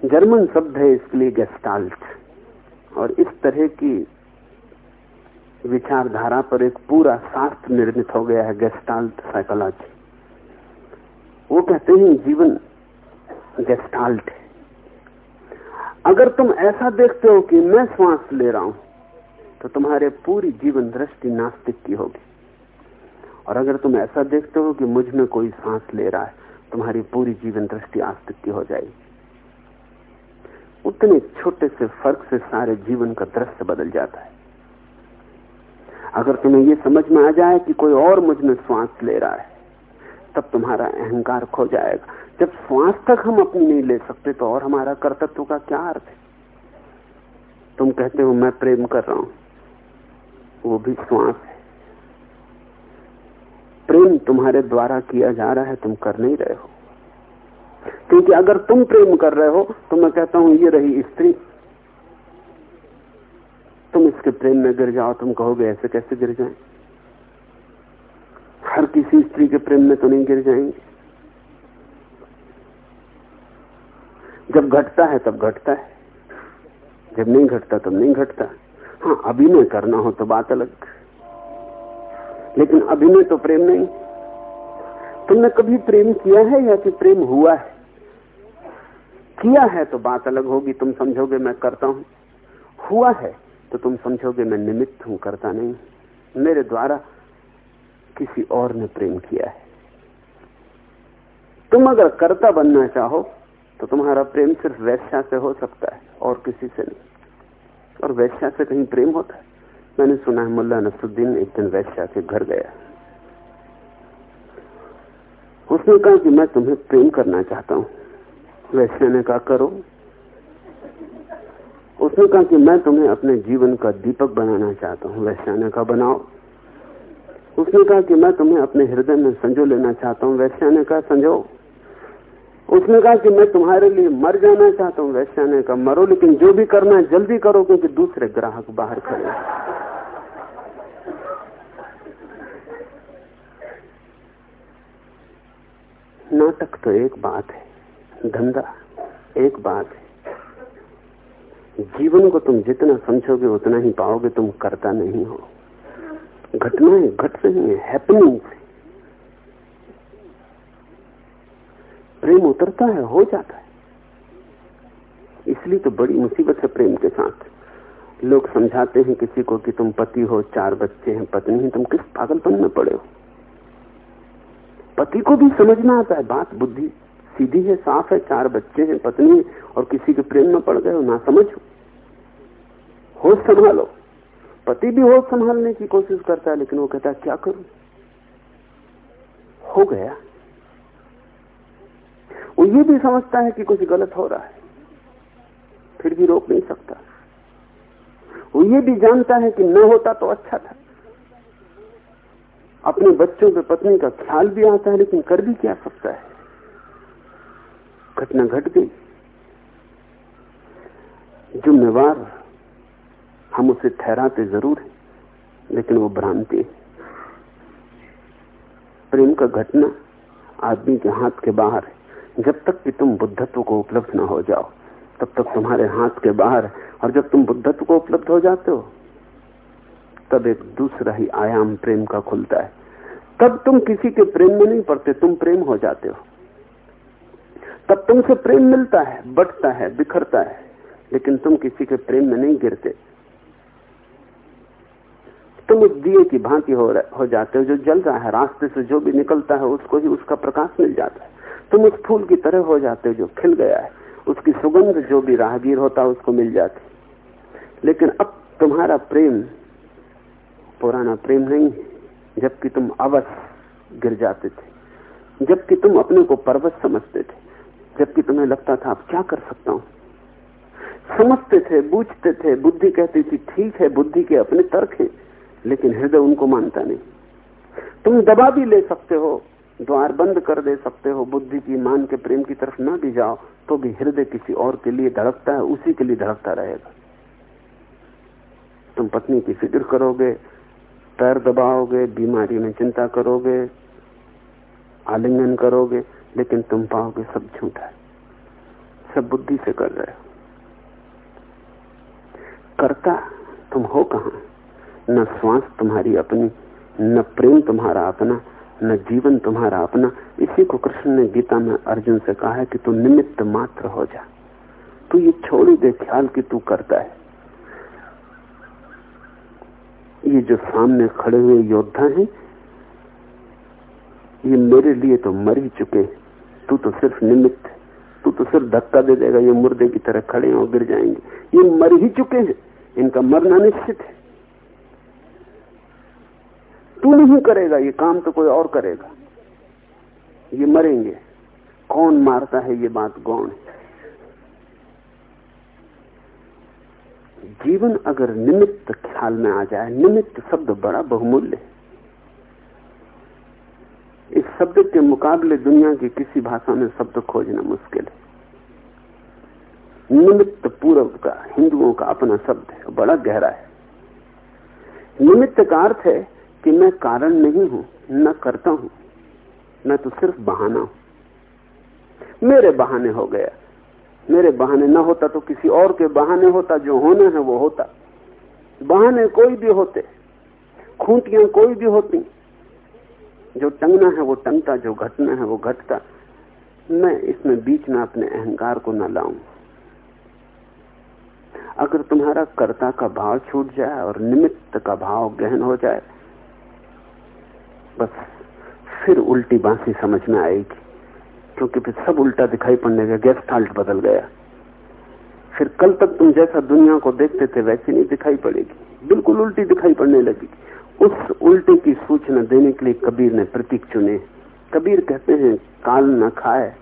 जर्मन शब्द है इसके लिए गेस्टाल्ट और इस तरह की विचारधारा पर एक पूरा शास्त्र निर्मित हो गया है गेस्टाल्ट साइकोलॉजी वो कहते हैं, जीवन गेस्टाल्ट है। अगर तुम ऐसा देखते हो कि मैं श्वास ले रहा हूँ तो तुम्हारे पूरी जीवन दृष्टि नास्तिक की होगी। और अगर तुम ऐसा देखते हो कि मुझमें कोई सांस ले रहा है, तुम्हारी पूरी जीवन दृष्टि आस्तिक की हो जाएगी। उतने छोटे से फ़र्क से सारे जीवन का दृश्य बदल जाता है। अगर तुम्हें यह समझ में आ जाए कि कोई और मुझमें श्वास ले रहा है तब तुम्हारा अहंकार खो जाएगा। जब श्वास तक हम अपनी नहीं ले सकते तो और हमारा कर्तव्य का क्या अर्थ है? तुम कहते हो, मैं प्रेम कर रहा हूँ। वो भी श्वास है। प्रेम तुम्हारे द्वारा किया जा रहा है, तुम कर नहीं रहे हो। क्योंकि अगर तुम प्रेम कर रहे हो तो मैं कहता हूँ, ये रही स्त्री। तुम इसके प्रेम में गिर जाओ, तुम कहोगे, ऐसे कैसे गिर जाए? किसी स्त्री के प्रेम में तो नहीं गिर जाएँगे। जब घटता है, तब घटता है। जब नहीं घटता, तब नहीं घटता। हाँ अभिनय करना हो तो बात अलग। लेकिन अभिनय तो प्रेम नहीं। तुमने कभी प्रेम किया है या कि प्रेम हुआ है? किया है तो बात अलग होगी। तुम समझोगे मैं करता हूँ। हुआ है तो तुम समझोगे मैं निमित्त हूँ, करता नहीं। मेरे द्वारा किसी और ने प्रेम किया है। तुम अगर कर्ता बनना चाहो तो तुम्हारा प्रेम सिर्फ़ वैश्या से हो सकता है, और किसी से नहीं। और वैश्या से कहीं प्रेम होता है। मैंने सुना है, मुल्ला नसरुद्दीन एक दिन वैश्या के घर गया। उसने कहा कि मैं तुम्हें प्रेम करना चाहता हूँ। वैश्या ने कहा, करो। उसने कहा कि मैं तुम्हें अपने जीवन का दीपक बनाना चाहता हूँ। वैश्या ने कहा, बनाओ। उसने कहा कि मैं तुम्हें अपने हृदय में संजो लेना चाहता हूँ, वैश्या ने कहा, संजो। उसने कहा कि मैं तुम्हारे लिए मर जाना चाहता हूँ, वैश्या ने कहा, मरो, लेकिन जो भी करना है जल्दी करो, क्योंकि दूसरे ग्राहक बाहर खड़े नाटक तो एक बात है, धंधा एक बात है। जीवन को तुम जितना समझोगे, उतना ही पाओगे, तुम करता नहीं हो। घटनाएँ घट रही है हैपनिंग प्रेम उतरता है, हो जाता है। इसलिए तो बड़ी मुसीबत है प्रेम के साथ। लोग समझाते हैं किसी को कि तुम पति हो, चार बच्चे हैं, पत्नी है, तुम किस पागलपन में पड़े हो? पति को भी समझना आता है, बात बुद्धि सीधी है, साफ़ है, चार बच्चे हैं, पत्नी है, और किसी के प्रेम में पड़ गए हो, ना समझ। होश संभालो। पति भी होश संभालने की कोशिश करता है, लेकिन वो कहता है, क्या करूँ? हो गया। वो ये भी समझता है कि कुछ गलत हो रहा है। फिर भी रोक नहीं सकता। वो ये भी जानता है कि न होता तो अच्छा था। अपने बच्चों पे पत्नी का ख्याल भी आता है, लेकिन कर भी क्या सकता है? घटना घट गई। जिम्मेवार हम उसे ठहराते ज़रूर हैं, लेकिन वो भ्रांति है। प्रेम का घटना आदमी के हाथ के बाहर है। जब तक कि तुम बुद्धत्व को उपलब्ध न हो जाओ, तब तक तुम्हारे हाथ के बाहर है। और जब तुम बुद्धत्व को उपलब्ध हो जाते हो, तब एक दूसरा ही आयाम प्रेम का खुलता है। तब तुम किसी के प्रेम में नहीं पड़ते, तुम प्रेम हो जाते हो। तब तुमसे प्रेम मिलता है, बटता है, बिखरता है, लेकिन तुम किसी के प्रेम में नहीं गिरते। तुम उस दिए की भांति हो, हो जाते हो जो जल रहा है रास्ते से जो भी निकलता है उसको ही उसका प्रकाश मिल जाता है। तुम उस फूल की तरह हो जाते हो जो खिल गया है। उसकी सुगंध जो भी राहगीर होता है उसको मिल जाती लेकिन अब तुम्हारा प्रेम पुराना प्रेम नहीं है जबकि तुम अवश्य गिर जाते थे। जबकि तुम अपने को पर्वत समझते थे। जबकि तुम्हें लगता था अब क्या कर सकता हूँ? समझते थे बूझते थे बुद्धि कहती थी ठीक है बुद्धि के अपने तर्क हैं। लेकिन हृदय उनको मानता नहीं। तुम दबा भी ले सकते हो, द्वार बंद कर दे सकते हो, बुद्धि की, मान के प्रेम की तरफ़ ना भी जाओ तो भी हृदय किसी और के लिए धड़कता है, उसी के लिए धड़कता रहेगा। तुम पत्नी की फ़िक्र करोगे, पैर दबाओगे, बीमारी में चिंता करोगे, आलिंगन करोगे, लेकिन तुम पाओगे सब झूठा है। सब बुद्धि से कर रहे हो। करता तुम हो कहा? न श्वास तुम्हारी अपनी, न प्रेम तुम्हारा अपना, न जीवन तुम्हारा अपना। इसी को कृष्ण ने गीता में अर्जुन से कहा है कि तू निमित्त मात्र हो जा। तू ये छोड़ी दे ख्याल कि तू करता है। ये जो सामने खड़े हुए योद्धा हैं, ये मेरे लिए तो मर ही चुके तू तो सिर्फ़ निमित्त तू तो सिर्फ़ धक्का दे देगा, ये मुर्दे की तरह खड़े और गिर जाएँगे। ये मर ही चुके हैं। इनका मरना निश्चित है। तू नहीं करेगा, ये काम तो कोई और करेगा। ये मरेंगे। कौन मारता है ये बात? गौण है। जीवन अगर निमित्त ख्याल में आ जाए, निमित्त शब्द बड़ा बहुमूल्य है। इस शब्द के मुकाबले दुनिया की किसी भाषा में शब्द खोजना मुश्किल है। निमित्त पूर्व का, हिंदुओं का अपना शब्द है, बड़ा गहरा है। निमित्त का अर्थ है कि मैं कारण नहीं हूँ, न करता हूँ मैं तो सिर्फ़ बहाना हूँ। मेरे बहाने हो गया। मेरे बहाने न होता तो किसी और के बहाने होता, जो होना है वो होता। बहाने कोई भी होते, खूंटियाँ कोई भी होती। जो टंगना है वो टंगता, जो घटना है वो घटता। मैं इसमें बीच में अपने अहंकार को न लाऊं। अगर तुम्हारा कर्ता का भाव छूट जाए और निमित्त का भाव गहन हो जाए बस फिर उल्टी बांसी समझ में आएगी। क्योंकि फिर सब उल्टा दिखाई पड़ने का गेस्ट हाल्ट बदल गया। फिर कल तक तुम जैसा दुनिया को देखते थे वैसी नहीं दिखाई पड़ेगी। बिल्कुल उल्टी दिखाई पड़ने लगी। उस उल्टे की सूचना देने के लिए कबीर ने प्रतीक चुने। कबीर कहते हैं, काल न खाए,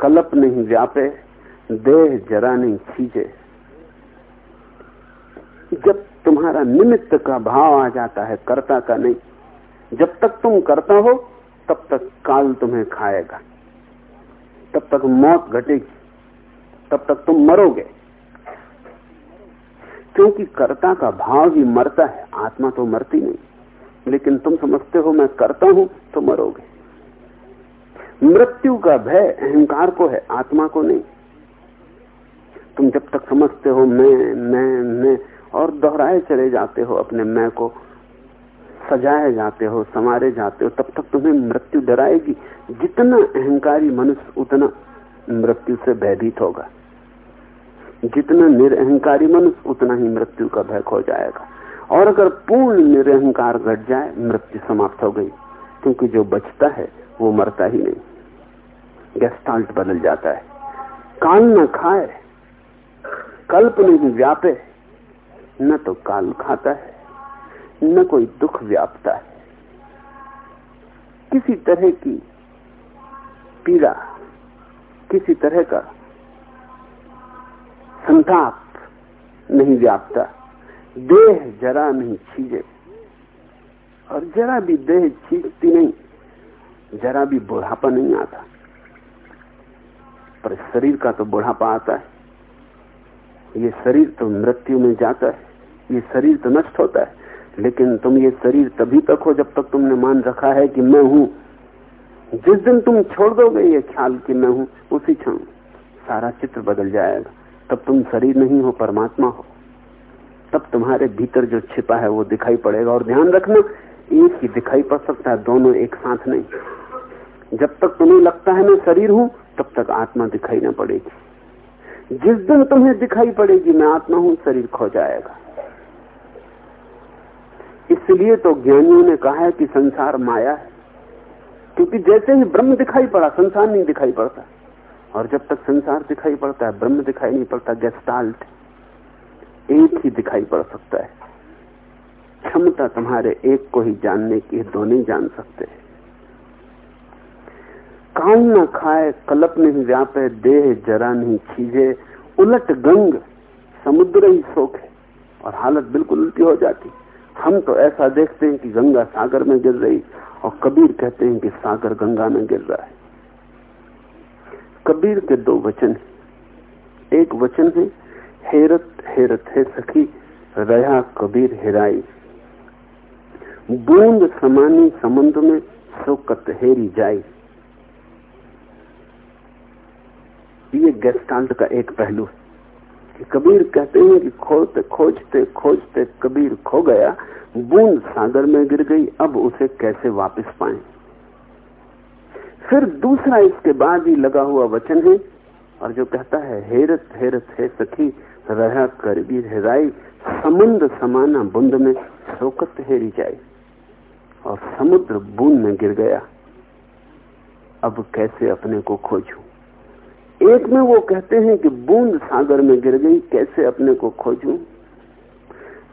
कलप नहीं व्यापे, देह जरा नहीं छीजे जब तुम्हारा निमित्त का भाव आ जाता है, कर्ता का नहीं जब तक तुम करता हो, तब तक काल तुम्हें खाएगा। तब तक मौत घटेगी, तब तक तुम मरोगे। क्योंकि कर्ता का भाव ही मरता है, आत्मा तो मरती नहीं। लेकिन तुम समझते हो, मैं करता हूँ तो मरोगे। मृत्यु का भय अहंकार को है, आत्मा को नहीं। तुम जब तक समझते हो, मैं मैं मैं, और दोहराए चले जाते हो अपने मैं को सजाए जाते हो, संवारे जाते हो, तब तक तुम्हें मृत्यु डराएगी। जितना अहंकारी मनुष्य, उतना मृत्यु से भयभीत होगा। जितना निरअहकारी मनुष्य, उतना ही मृत्यु का भय खो जाएगा। और अगर पूर्ण निरअहकार घट जाए, मृत्यु समाप्त हो गई। क्योंकि जो बचता है, वो मरता ही नहीं। गेस्टाल्ट बदल जाता है। काल न खाए, कल्प नहीं व्यापे, न तो काल खाता है। न कोई दुख व्यापता है। किसी तरह की पीड़ा, किसी तरह का संताप नहीं व्यापता। देह जरा नहीं छीजे। और जरा भी देह छीजती नहीं, जरा भी बुढ़ापा नहीं आता। पर शरीर का तो बुढ़ापा आता है। ये शरीर तो मृत्यु में जाता है। ये शरीर तो नष्ट होता है। लेकिन तुम ये शरीर तभी तक हो जब तक तुमने मान रखा है कि मैं हूँ। जिस दिन तुम छोड़ दोगे ये ख्याल कि मैं हूँ, उसी क्षण सारा चित्र बदल जाएगा। तब तुम शरीर नहीं हो, परमात्मा हो। तब तुम्हारे भीतर जो छिपा है वो दिखाई पड़ेगा। और ध्यान रखना, एक ही दिखाई पड़ सकता है, दोनों एक साथ नहीं। जब तक तुम्हें लगता है मैं शरीर हूँ, तब तक आत्मा दिखाई ना पड़ेगी। जिस दिन तुम्हें दिखाई पड़ेगी, मैं आत्मा हूँ, शरीर खो जाएगा। इसलिए तो ज्ञानियों ने कहा है कि संसार माया है। क्योंकि जैसे ही ब्रह्म दिखाई पड़ा, संसार नहीं दिखाई पड़ता। और जब तक संसार दिखाई पड़ता है, ब्रह्म दिखाई नहीं पड़ता गेस्टाल्ट एक ही दिखाई पड़ सकता है। क्षमता तुम्हारे एक को ही जानने की दो नहीं जान सकते काल न खाए, कलप नहीं व्यापे, देह जरा नहीं छीजे, उलट गंग, समुद्र ही सोख और हालत बिल्कुल उल्टी हो जाती। हम तो ऐसा देखते हैं कि गंगा सागर में गिर रही और कबीर कहते हैं कि सागर गंगा में गिर रहा है। कबीर के दो वचन एक वचन है, हेरत हेरत है सखी, रहा कबीर हेराई। बूंद समानी समुद्र में सोकत हेरी जाई। ये गेस्टाल्ट का एक पहलू है। कबीर कहते हैं कि खोजते खोजते खोजते कबीर खो गया, बूंद सागर में गिर गई, अब उसे कैसे वापस पाए? फिर दूसरा इसके बाद ही लगा हुआ वचन है, और जो कहता है, हेरत हेरत, है सखी, रहा करबीर हेराई समुद्र समाना बुंद में, शोकत हेरी जाए और समुद्र बूंद में गिर गया। अब कैसे अपने को खोजू? एक में वो कहते हैं कि बूंद सागर में गिर गई, कैसे अपने को खोजू?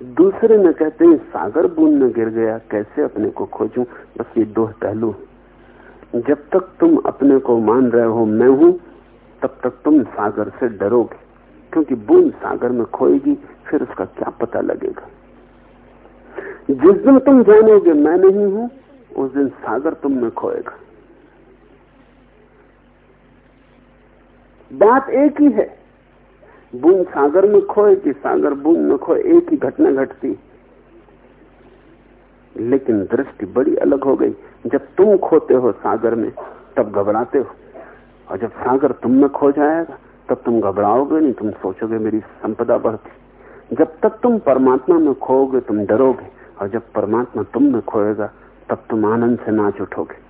दूसरे में कहते हैं, सागर बूंद में गिर गया, कैसे अपने को खोजू? बस ये दो पहलू। जब तक तुम अपने को मान रहे हो मैं हूँ, तब तक तुम सागर से डरोगे। क्योंकि बूंद सागर में खोएगी, फिर उसका क्या पता लगेगा? जिस दिन तुम जानोगे मैं नहीं हूँ, उस दिन सागर तुम में खोएगा। बात एक ही है। बूंद सागर में खोए कि सागर बूंद में खोए, एक ही घटना घटती। लेकिन दृष्टि बड़ी अलग हो गई। जब तुम खोते हो सागर में, तब घबराते हो। और जब सागर तुम में खो जाएगा, तब तुम घबराओगे नहीं, तुम सोचोगे मेरी संपदा बढ़ती। जब तक तुम परमात्मा में खोओगे, तुम डरोगे। और जब परमात्मा तुम में खोएगा, तब तुम आनंद से नाच उठोगे।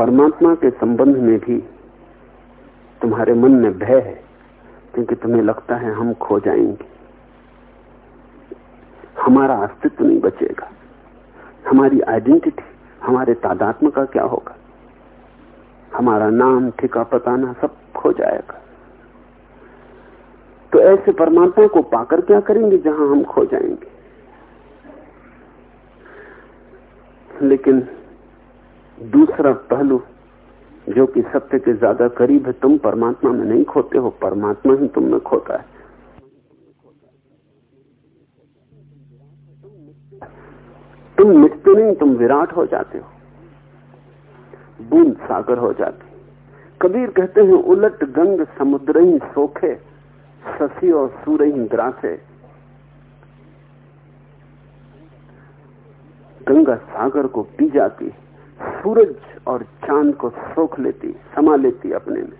परमात्मा के संबंध में भी तुम्हारे मन में भय है, क्योंकि तुम्हें लगता है हम खो जाएँगे। हमारा अस्तित्व नहीं बचेगा। हमारी आइडेंटिटी, हमारे तादात्म का क्या होगा? हमारा नाम, ठिका, पताना सब खो जाएगा। तो ऐसे परमात्मा को पाकर क्या करेंगे जहाँ हम खो जाएँगे? लेकिन दूसरा पहलू, जो कि सत्य के ज़्यादा करीब है, तुम परमात्मा में नहीं खोते हो, परमात्मा ही तुम में खोता है। तुम मिटते नहीं, तुम विराट हो जाते हो, बूंद सागर हो जाते कबीर कहते हैं, उलट गंग समुद्र ही सोखे शशि और सूर्य ही गंगा सागर को पी जाती है। सूरज और चाँद को सोख लेती, समा लेती अपने में।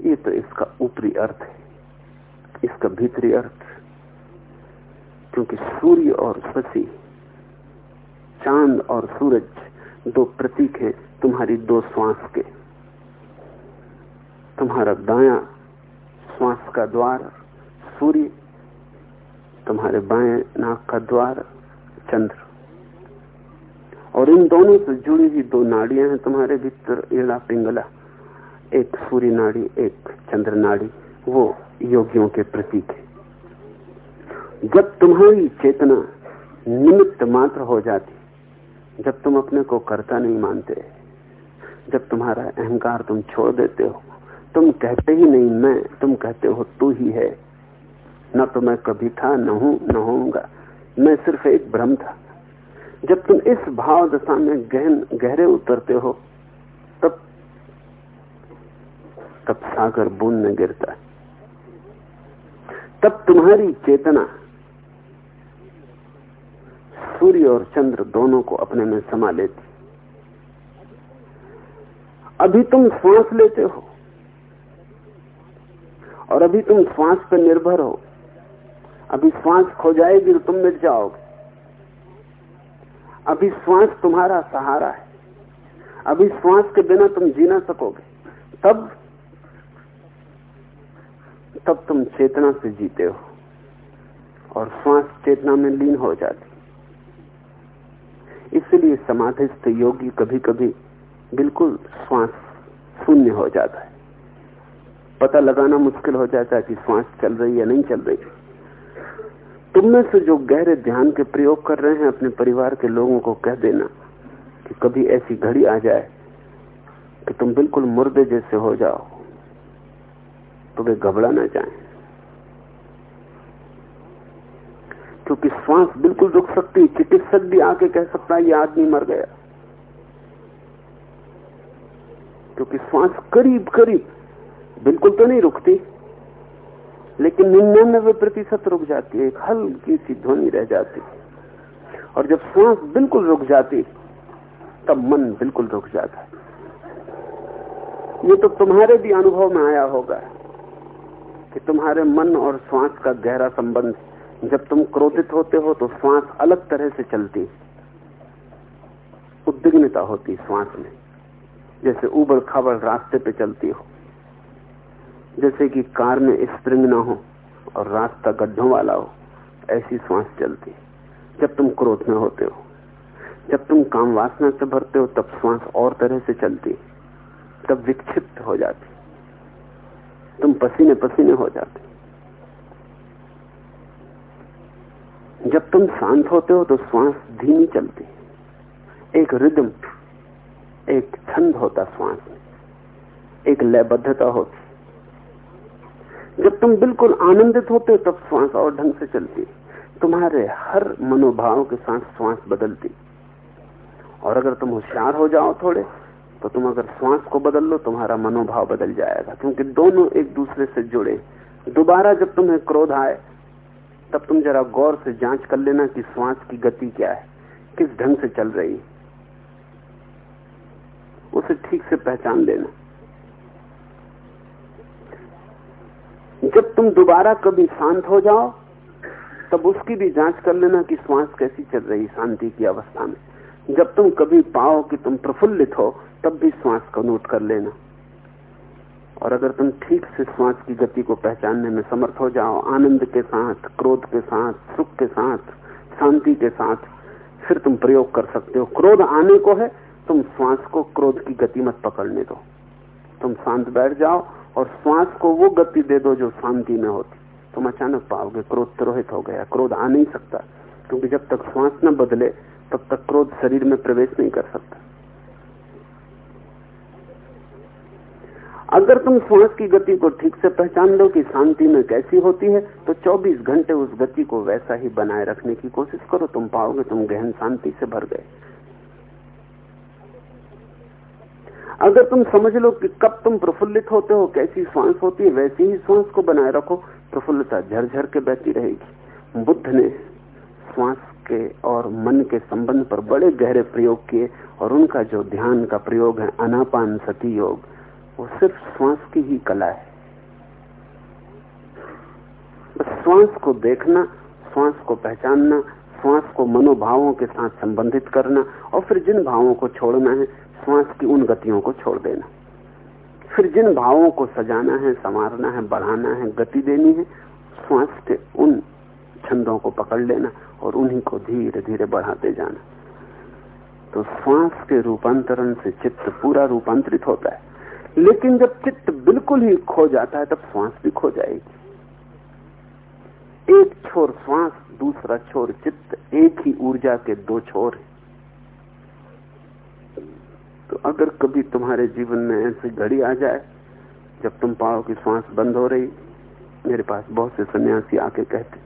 ये तो इसका ऊपरी अर्थ है। इसका भीतरी अर्थ। क्योंकि सूर्य और शशि, चाँद और सूरज दो प्रतीक है, तुम्हारी दो श्वास के। तुम्हारा दाया श्वास का द्वार, सूर्य। तुम्हारे बाएँ नाक का द्वार, चंद्र। और इन दोनों से जुड़ी हुई दो नाड़ियाँ हैं, तुम्हारे भीतर एड़ा पिंगला, एक सूर्य नाड़ी, एक चंद्र नाड़ी, वो योगियों के प्रतीक है। जब तुम्हारी चेतना निमित्त मात्र हो जाती, जब तुम अपने को करता नहीं मानते, जब तुम्हारा अहंकार तुम छोड़ देते हो, तुम कहते ही नहीं, मैं तुम कहते हो, तू ही है। न तो मैं कभी था, न हूँ, न होऊँगा। मैं सिर्फ़ एक भ्रम था। जब तुम इस भाव दशा में गहन, गहरे उतरते हो, तब तब सागर बूंद में गिरता है। तब तुम्हारी चेतना सूर्य और चंद्र दोनों को अपने में समा लेती अभी तुम श्वास लेते हो, और अभी तुम श्वास पर निर्भर हो। अभी श्वास खो जाएगी तो तुम मिट जाओगे। अभी श्वास तुम्हारा सहारा है। अभी श्वास के बिना तुम जी ना सकोगे। तब तब तुम चेतना से जीते हो और श्वास चेतना में लीन हो जाती। इसलिए समाधिस्थ योगी कभी कभी बिल्कुल श्वास शून्य हो जाता है। पता लगाना मुश्किल हो जाता है कि श्वास चल रही है या नहीं चल रही। तुम में से जो गहरे ध्यान के प्रयोग कर रहे हैं, अपने परिवार के लोगों को कह देना कि कभी ऐसी घड़ी आ जाए कि तुम बिल्कुल मुर्दे जैसे हो जाओ तो वे घबरा ना जाए। क्योंकि श्वास बिल्कुल रुक सकती, चिकित्सक भी आके कह सकता है, ये आदमी मर गया। क्योंकि श्वास करीब करीब बिल्कुल तो नहीं रुकती। लेकिन निन्यानबे प्रतिशत रुक जाती है, एक हल्की सी ध्वनि रह जाती और जब सांस बिल्कुल रुक जाती, तब मन बिल्कुल रुक जाता है। ये तो तुम्हारे भी अनुभव में आया होगा कि तुम्हारे मन और श्वास का गहरा संबंध जब तुम क्रोधित होते हो तो श्वास अलग तरह से चलती उद्विग्नता होती श्वास में, जैसे उबड़ खाबड़ रास्ते पे चलती हो। जैसे कि कार में स्प्रिंग ना हो और रास्ता गड्ढों वाला हो, ऐसी श्वास चलती जब तुम क्रोध में होते हो, जब तुम काम वासना से भरते हो, तब श्वास और तरह से चलती तब विक्षिप्त हो जाती तुम पसीने पसीने हो जाते जब तुम शांत होते हो तो श्वास धीमी चलती एक रिदम एक छंद होता श्वास में। एक लयबद्धता होती जब तुम बिल्कुल आनंदित होते हो, तब श्वास और ढंग से चलती। तुम्हारे हर मनोभाव के साथ श्वास बदलती। और अगर तुम होशियार हो जाओ थोड़े तो तुम अगर श्वास को बदल लो, तुम्हारा मनोभाव बदल जाएगा। क्योंकि दोनों एक दूसरे से जुड़े। दोबारा जब तुम्हें क्रोध आए, तब तुम जरा गौर से जाँच कर लेना कि श्वास की गति क्या है, किस ढंग से चल रही उसे ठीक से पहचान लेना। जब तुम दोबारा कभी शांत हो जाओ, तब उसकी भी जाँच कर लेना कि श्वास कैसी चल रही शांति की अवस्था में। जब तुम कभी पाओ कि तुम प्रफुल्लित हो, तब भी श्वास को नोट कर लेना। और अगर तुम ठीक से श्वास की गति को पहचानने में समर्थ हो जाओ, आनंद के साथ, क्रोध के साथ, सुख के साथ, शांति के साथ, फिर तुम प्रयोग कर सकते हो। क्रोध आने को है, तुम श्वास को क्रोध की गति मत पकड़ने दो। तुम शांत बैठ जाओ और श्वास को वो गति दे दो जो शांति में होती। तुम अचानक पाओगे, क्रोध तिरोहित हो गया। क्रोध आ नहीं सकता, क्योंकि जब तक श्वास न बदले, तब तक क्रोध शरीर में प्रवेश नहीं कर सकता। अगर तुम श्वास की गति को ठीक से पहचान लो कि शांति में कैसी होती है तो 24 घंटे उस गति को वैसा ही बनाए रखने की कोशिश करो। तुम पाओगे, तुम गहन शांति से भर गए। अगर तुम समझ लो कि कब तुम प्रफुल्लित होते हो, कैसी श्वास होती है, वैसी ही श्वास को बनाए रखो, प्रफुल्लता झरझर के बहती रहेगी। बुद्ध ने श्वास के और मन के संबंध पर बड़े गहरे प्रयोग किए और उनका जो ध्यान का प्रयोग है, अनापान सती योग, वो सिर्फ़ श्वास की ही कला है। श्वास को देखना, श्वास को पहचानना, श्वास को मनोभावों के साथ संबंधित करना और फिर जिन भावों को छोड़ना है श्वास की उन गतियों को छोड़ देना। फिर जिन भावों को सजाना है, संवारना है, बढ़ाना है, गति देनी है, श्वास के उन छंदों को पकड़ लेना और उन्हीं को धीरे धीरे बढ़ाते जाना। तो श्वास के रूपांतरण से चित्त पूरा रूपांतरित होता है। लेकिन जब चित्त बिल्कुल ही खो जाता है, तब श्वास भी खो जाएगी। एक छोर श्वास, दूसरा छोर चित्त, एक ही ऊर्जा के दो छोर है। तो अगर कभी तुम्हारे जीवन में ऐसी घड़ी आ जाए, जब तुम पाओ कि श्वास बंद हो रही, मेरे पास बहुत से सन्यासी आके कहते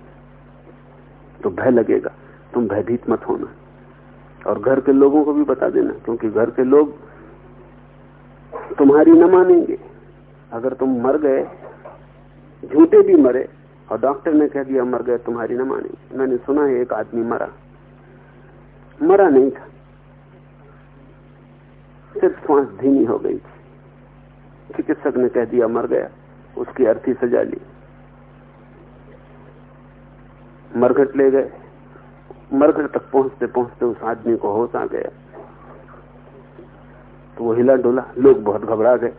तो भय लगेगा, तुम भयभीत मत होना। और घर के लोगों को भी बता देना, क्योंकि घर के लोग तुम्हारी न मानेंगे। अगर तुम मर गए, झूठे भी मरे, और डॉक्टर ने कह दिया, मर गए, तुम्हारी न मानेंगे। मैंने सुना है, एक आदमी मरा। मरा नहीं था। सिर्फ़ श्वास धीमी हो गई थी। चिकित्सक ने कह दिया, मर गया। उसकी अर्थी सजा ली। मरघट ले गए। मरघट तक पहुँचते पहुँचते उस आदमी को होश आ गया। तो वो हिला डोला। लोग बहुत घबरा गए।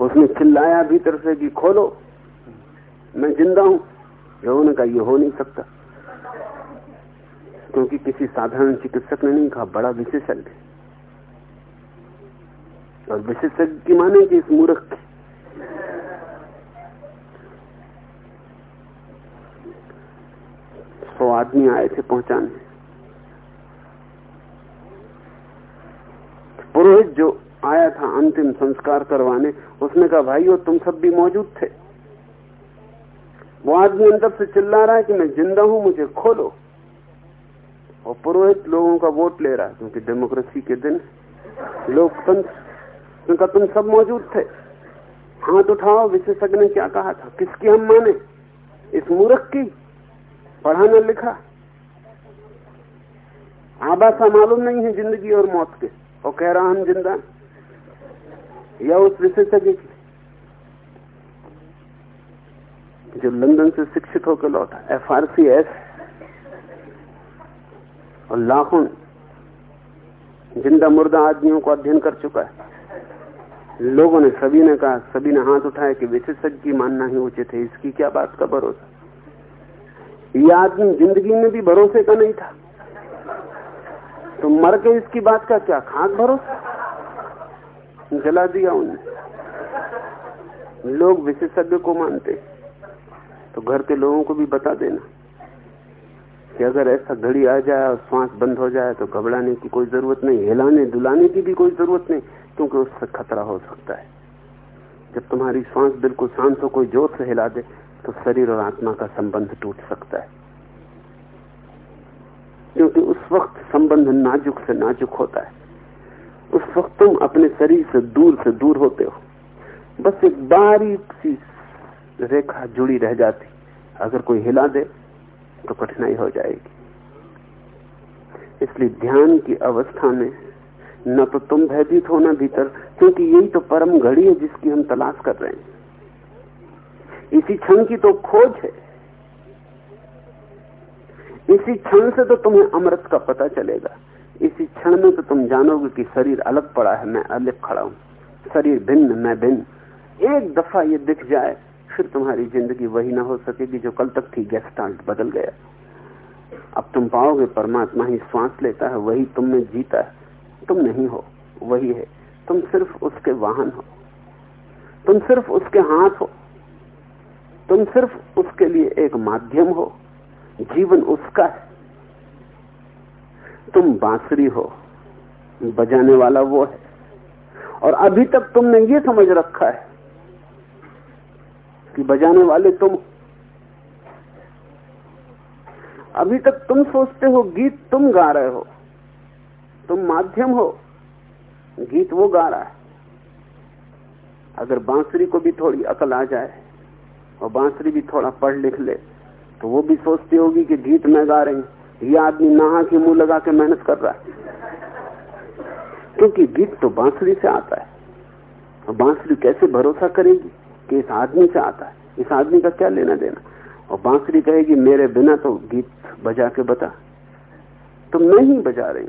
उसने चिल्लाया भीतर से कि खोलो, मैं ज़िंदा हूँ। लोगों ने कहा, ये हो नहीं सकता। क्योंकि किसी साधारण चिकित्सक ने नहीं कहा, बड़ा विशेषज्ञ। और विशेषज्ञ की माने कि इस मूर्ख सौ आदमी आए थे पहुँचाने। पुरोहित जो आया था अंतिम संस्कार करवाने, उसने कहा भाई और तुम सब भी मौजूद थे। वो आदमी अंदर से चिल्ला रहा है कि मैं ज़िंदा हूँ, मुझे खोलो। और पुरोहित लोगों का वोट ले रहा है, क्योंकि डेमोक्रेसी के दिन लोकतंत्र, उनका तुम सब मौजूद थे। हाथ उठाओ, विशेषज्ञ ने क्या कहा था? किसकी हम माने? इस मूर्ख की? पढ़ाना लिखा। आबासा मालूम नहीं है ज़िंदगी और मौत के। और कह रहा, हम ज़िंदा या उस विशेषज्ञ की? जो लंदन से शिक्षित होकर लौटा एफ़ आर सी एस और लाखों ज़िंदा मुर्दा आदमियों को अध्ययन कर चुका है। लोगों ने, सभी ने कहा, सभी ने हाथ उठाया कि विशेषज्ञ मानना ही उचित है, इसकी क्या बात का भरोसा? ये आदमी ज़िंदगी में भी भरोसे का नहीं था। तो मर के इसकी बात का क्या खाक भरोसा? जला दिया उन्हें। लोग विशेषज्ञ को मानते तो घर के लोगों को भी बता देना। कि अगर ऐसा घड़ी आ जाए और श्वास बंद हो जाए तो घबराने की कोई ज़रूरत नहीं, हिलाने दुलाने की भी कोई ज़रूरत नहीं, क्योंकि उससे खतरा हो सकता है। जब तुम्हारी श्वास बिल्कुल शांत हो, कोई ज़ोर से हिला दे तो शरीर और आत्मा का संबंध टूट सकता है। क्योंकि उस वक्त संबंध नाजुक से नाजुक होता है। उस वक्त तुम अपने शरीर से दूर से दूर होते हो। बस एक बारीक सी रेखा जुड़ी रह जाती। अगर कोई हिला दे तो कठिनाई हो जाएगी। इसलिए ध्यान की अवस्था में न तो तुम भयभीत होना भीतर, क्योंकि यही तो परम घड़ी है जिसकी हम तलाश कर रहे हैं। इसी क्षण की तो खोज है। इसी क्षण से तो तुम्हें अमृत का पता चलेगा। इसी क्षण में तो तुम जानोगे कि शरीर अलग पड़ा है, मैं अलग खड़ा हूँ। शरीर भिन्न, मैं भिन्न। एक दफ़ा ये दिख जाए फिर तुम्हारी ज़िंदगी वही ना हो सकेगी जो कल तक थी गेस्टाल्ट बदल गया। अब तुम पाओगे परमात्मा ही श्वास लेता है, वही तुम में जीता है। तुम नहीं हो, वही है। तुम सिर्फ़ उसके वाहन हो। तुम सिर्फ़ उसके हाथ हो। तुम सिर्फ़ उसके लिए एक माध्यम हो। जीवन उसका है। तुम बांसुरी हो। बजाने वाला वो है। और अभी तक तुमने ये समझ रखा है कि बजाने वाले तुम अभी तक तुम सोचते हो, गीत तुम गा रहे हो। तुम माध्यम हो, गीत वो गा रहा है। अगर बांसुरी को भी थोड़ी अकल आ जाए और बांसुरी भी थोड़ा पढ़ लिख ले तो वो भी सोचती होगी कि गीत मैं गा रही ये आदमी नहा के मुँह लगा के मेहनत कर रहा है। क्योंकि गीत तो बांसुरी से आता है। बांसुरी कैसे भरोसा करेगी? कि इस आदमी से आता है। इस आदमी का क्या लेना देना? और बांसुरी कहेगी, मेरे बिना तो गीत बजा के बता। तुम नहीं बजा रही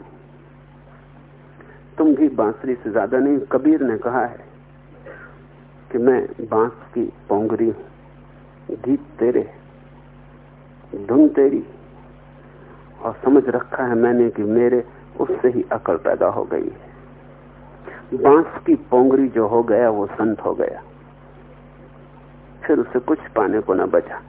तुम भी बांसुरी से ज़्यादा नहीं कबीर ने कहा है कि मैं बाँस की पोंगरी हूँ। गीत तेरे धुन तेरी और समझ रखा है मैंने कि मेरे उससे ही अकल पैदा हो गई है। बाँस की पोंगरी जो हो गया, वो संत हो गया। फिर उसे कुछ पाने को न बचा।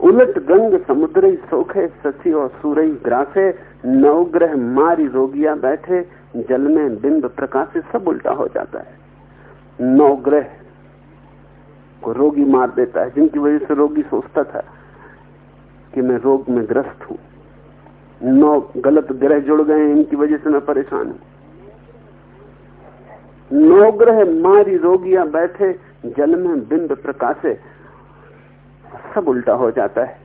उलट गंग, समुद्र, सोखे, ससी और सूरई ग्रासे, नवग्रह मारी रोगिया बैठे, जल में बिंब प्रकाश सब उल्टा हो जाता है। नवग्रह को रोगी मार देता है, जिनकी वजह से रोगी सोचता था कि मैं रोग में ग्रस्त हूँ। नौ गलत ग्रह जुड़ गए इनकी वजह से मैं परेशान हूँ। नौ ग्रह मारी रोगिया बैठे जल में बिंब प्रकाशे सब उल्टा हो जाता है।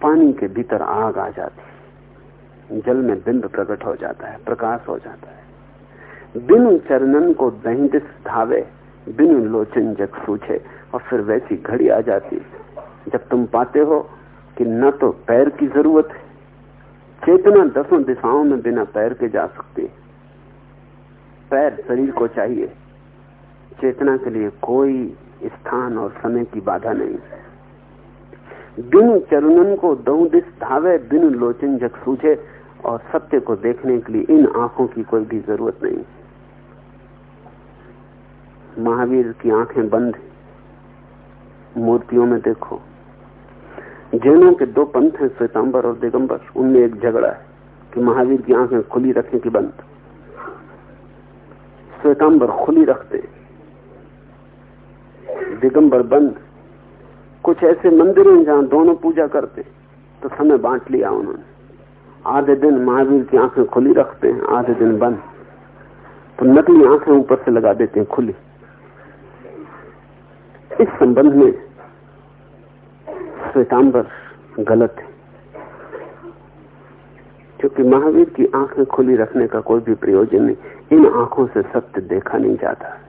पानी के भीतर आग आ जाती जल में बिंब प्रकट हो जाता है, प्रकाश हो जाता है। बिनु चरणन को दहिंदिस धावे बिनु लोचन जग सूझे, और फिर वैसी घड़ी आ जाती जब तुम पाते हो कि न तो पैर की ज़रूरत है, चेतना दसों दिशाओं में बिना पैर के जा सकती है। पैर शरीर को चाहिए चेतना के लिए कोई स्थान और समय की बाधा नहीं। बिनु चरणन को दऊ दिश धावे, बिनु लोचन जग सूझे और सत्य को देखने के लिए इन आँखों की कोई भी ज़रूरत नहीं। महावीर की आँखें बंद मूर्तियों में देखो। जैनों के दो पंथ हैं, श्वेतांबर और दिगंबर। उनमें एक झगड़ा है कि महावीर की आँखें खुली रखें कि बंद। श्वेतांबर खुली रखते दिगंबर बंद। कुछ ऐसे मंदिर हैं जहाँ दोनों पूजा करते तो समय बांट लिया उन्होंने। आधे दिन महावीर की आँखें खुली रखते हैं, आधे दिन बंद। तो नकली आँखें ऊपर से लगा देते हैं, खुली। इस संबंध में श्वेतांबर गलत है। क्योंकि महावीर की आँखें खुली रखने का कोई भी प्रयोजन नहीं। इन आँखों से सत्य देखा नहीं जाता।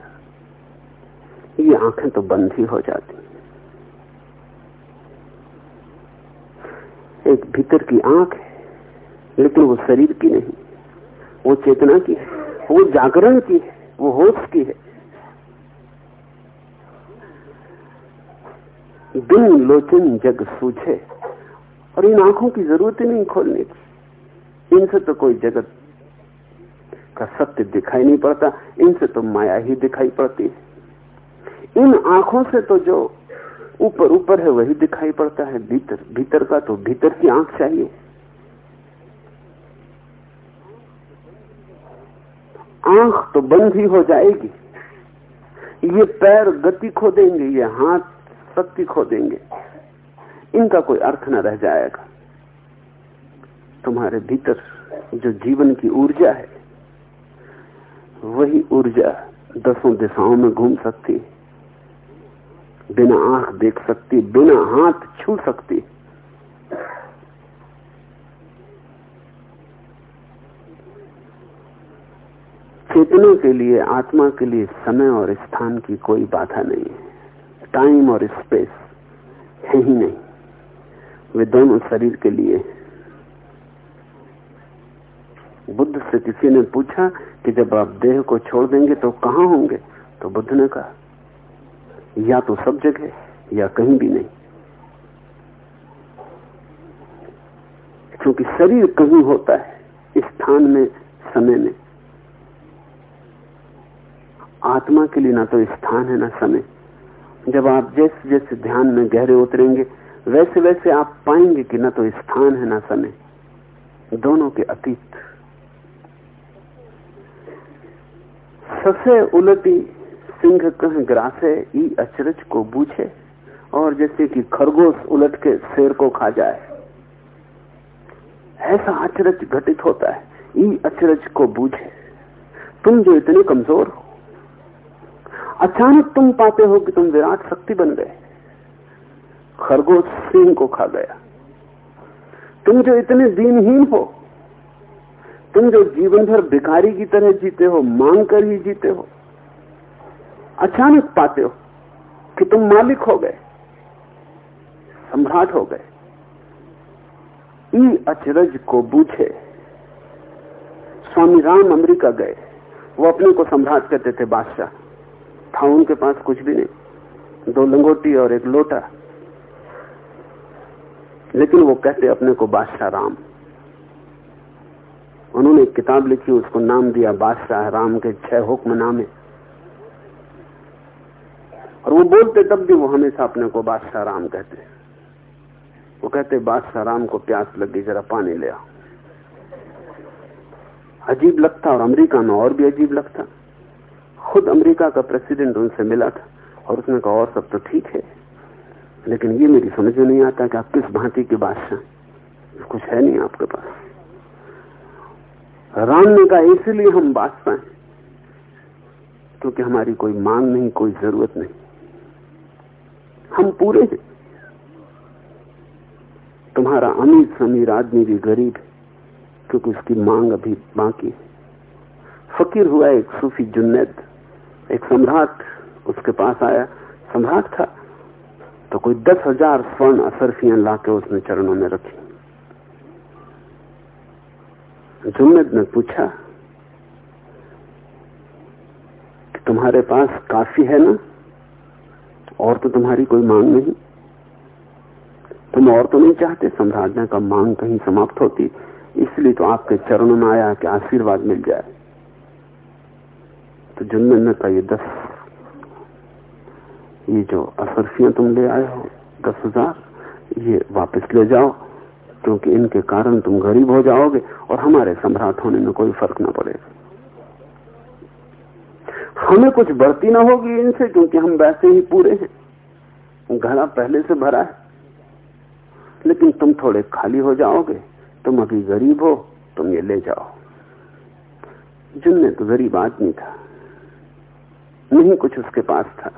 ये आँखें तो बंद ही हो जाती एक भीतर की आँख है, लेकिन वो शरीर की नहीं, वो चेतना की है, वो जागरण की है, वो होश की है। बिन लोचन जग सूझे, और इन आँखों की ज़रूरत ही नहीं खोलने की। इनसे तो कोई जगत का सत्य दिखाई नहीं पड़ता, इनसे तो माया ही दिखाई पड़ती है। इन आँखों से तो जो ऊपर ऊपर है, वही दिखाई पड़ता है। भीतर भीतर का तो भीतर की आँख चाहिए। आँख तो बंद ही हो जाएगी। ये पैर गति खो देंगे, ये हाथ शक्ति खो देंगे। इनका कोई अर्थ न रह जाएगा। तुम्हारे भीतर जो जीवन की ऊर्जा है, वही ऊर्जा दसों दिशाओं में घूम सकती है। बिना आँख देख सकती, बिना हाथ छू सकती। चेतने के लिए, आत्मा के लिए समय और स्थान की कोई बाधा नहीं है। टाइम और स्पेस है ही नहीं। वे दोनों शरीर के लिए बुद्ध से किसी ने पूछा कि जब आप देह को छोड़ देंगे तो कहाँ होंगे? तो बुद्ध ने कहा या तो सब जगह, या कहीं भी नहीं। क्योंकि शरीर कहीं होता है स्थान में, समय में। आत्मा के लिए ना तो स्थान है, ना समय। जब आप जैसे जैसे ध्यान में गहरे उतरेंगे वैसे वैसे आप पाएँगे कि ना तो स्थान है, ना समय। दोनों के अतीत। ससे उलटी सिंह कह ग्रासे ई अचरज को बूझे और जैसे कि खरगोश उलट के शेर को खा जाए। ऐसा अचरज घटित होता है, ई अचरज को बूझे। तुम जो इतने कमज़ोर हो, अचानक तुम पाते हो कि तुम विराट शक्ति बन गए। खरगोश सिंह को खा गया। तुम जो इतने दीनहीन हो, तुम जो जीवन भर भिखारी की तरह जीते हो, मांग कर ही जीते हो अचानक पाते हो कि तुम मालिक हो गए, सम्राट हो गए। ई अचरज को बूझे, स्वामी राम अमेरिका गए। वो अपने को सम्राट कहते थे, बादशाह, था उनके पास कुछ भी नहीं, दो लंगोटी और एक लोटा। लेकिन वो कहते, अपने को बादशाह राम। उन्होंने एक किताब लिखी, उसको नाम दिया, बादशाह राम के छह हुक्म नामे। और वो बोलते तब भी वो हमेशा अपने को बादशाह राम कहते वो कहते, बादशाह राम को प्यास लगी, जरा पानी ले अजीब लगता और अमेरिका में और भी अजीब लगता। खुद अमेरिका का प्रेसिडेंट उनसे मिला था और उसने कहा, और सब तो ठीक है, लेकिन ये मेरी समझ में नहीं आता कि आप किस भांति के बादशाह कुछ है नहीं आपके पास। राम ने कहा, इसीलिए हम बादशाह हैं, क्योंकि हमारी कोई मांग नहीं, कोई ज़रूरत नहीं। हम पूरे हैं। तुम्हारा अमीर समीर आदमी भी गरीब है, क्योंकि उसकी मांग अभी बाकी है। फकीर हुआ एक सूफी जुन्नैद एक सम्राट, उसके पास आया। सम्राट था तो कोई दस हज़ार स्वर्ण असरफियाँ लाके उसने चरणों में रखी। जुन्नद ने पूछा कि तुम्हारे पास काफ़ी है ना? और तो तुम्हारी कोई मांग नहीं। तुम और तो नहीं चाहते सम्राट का मांग कहीं समाप्त होती। इसलिए तो आपके चरणों में आया कि आशीर्वाद मिल जाए। तो जुम्मे ने कहा, ये दस, ये जो असरफियाँ तुम ले आए हो, दस हज़ार, ये वापस ले जाओ, क्योंकि इनके कारण तुम गरीब हो जाओगे और हमारे सम्राट होने में कोई फ़र्क ना पड़ेगा। हमें कुछ बढ़ती ना होगी इनसे, क्योंकि हम वैसे ही पूरे हैं। घड़ा पहले से भरा है। लेकिन तुम थोड़े खाली हो जाओगे, तुम अभी गरीब हो, तुम ये ले जाओ। जिनने तो गरीब आदमी था, नहीं कुछ उसके पास था।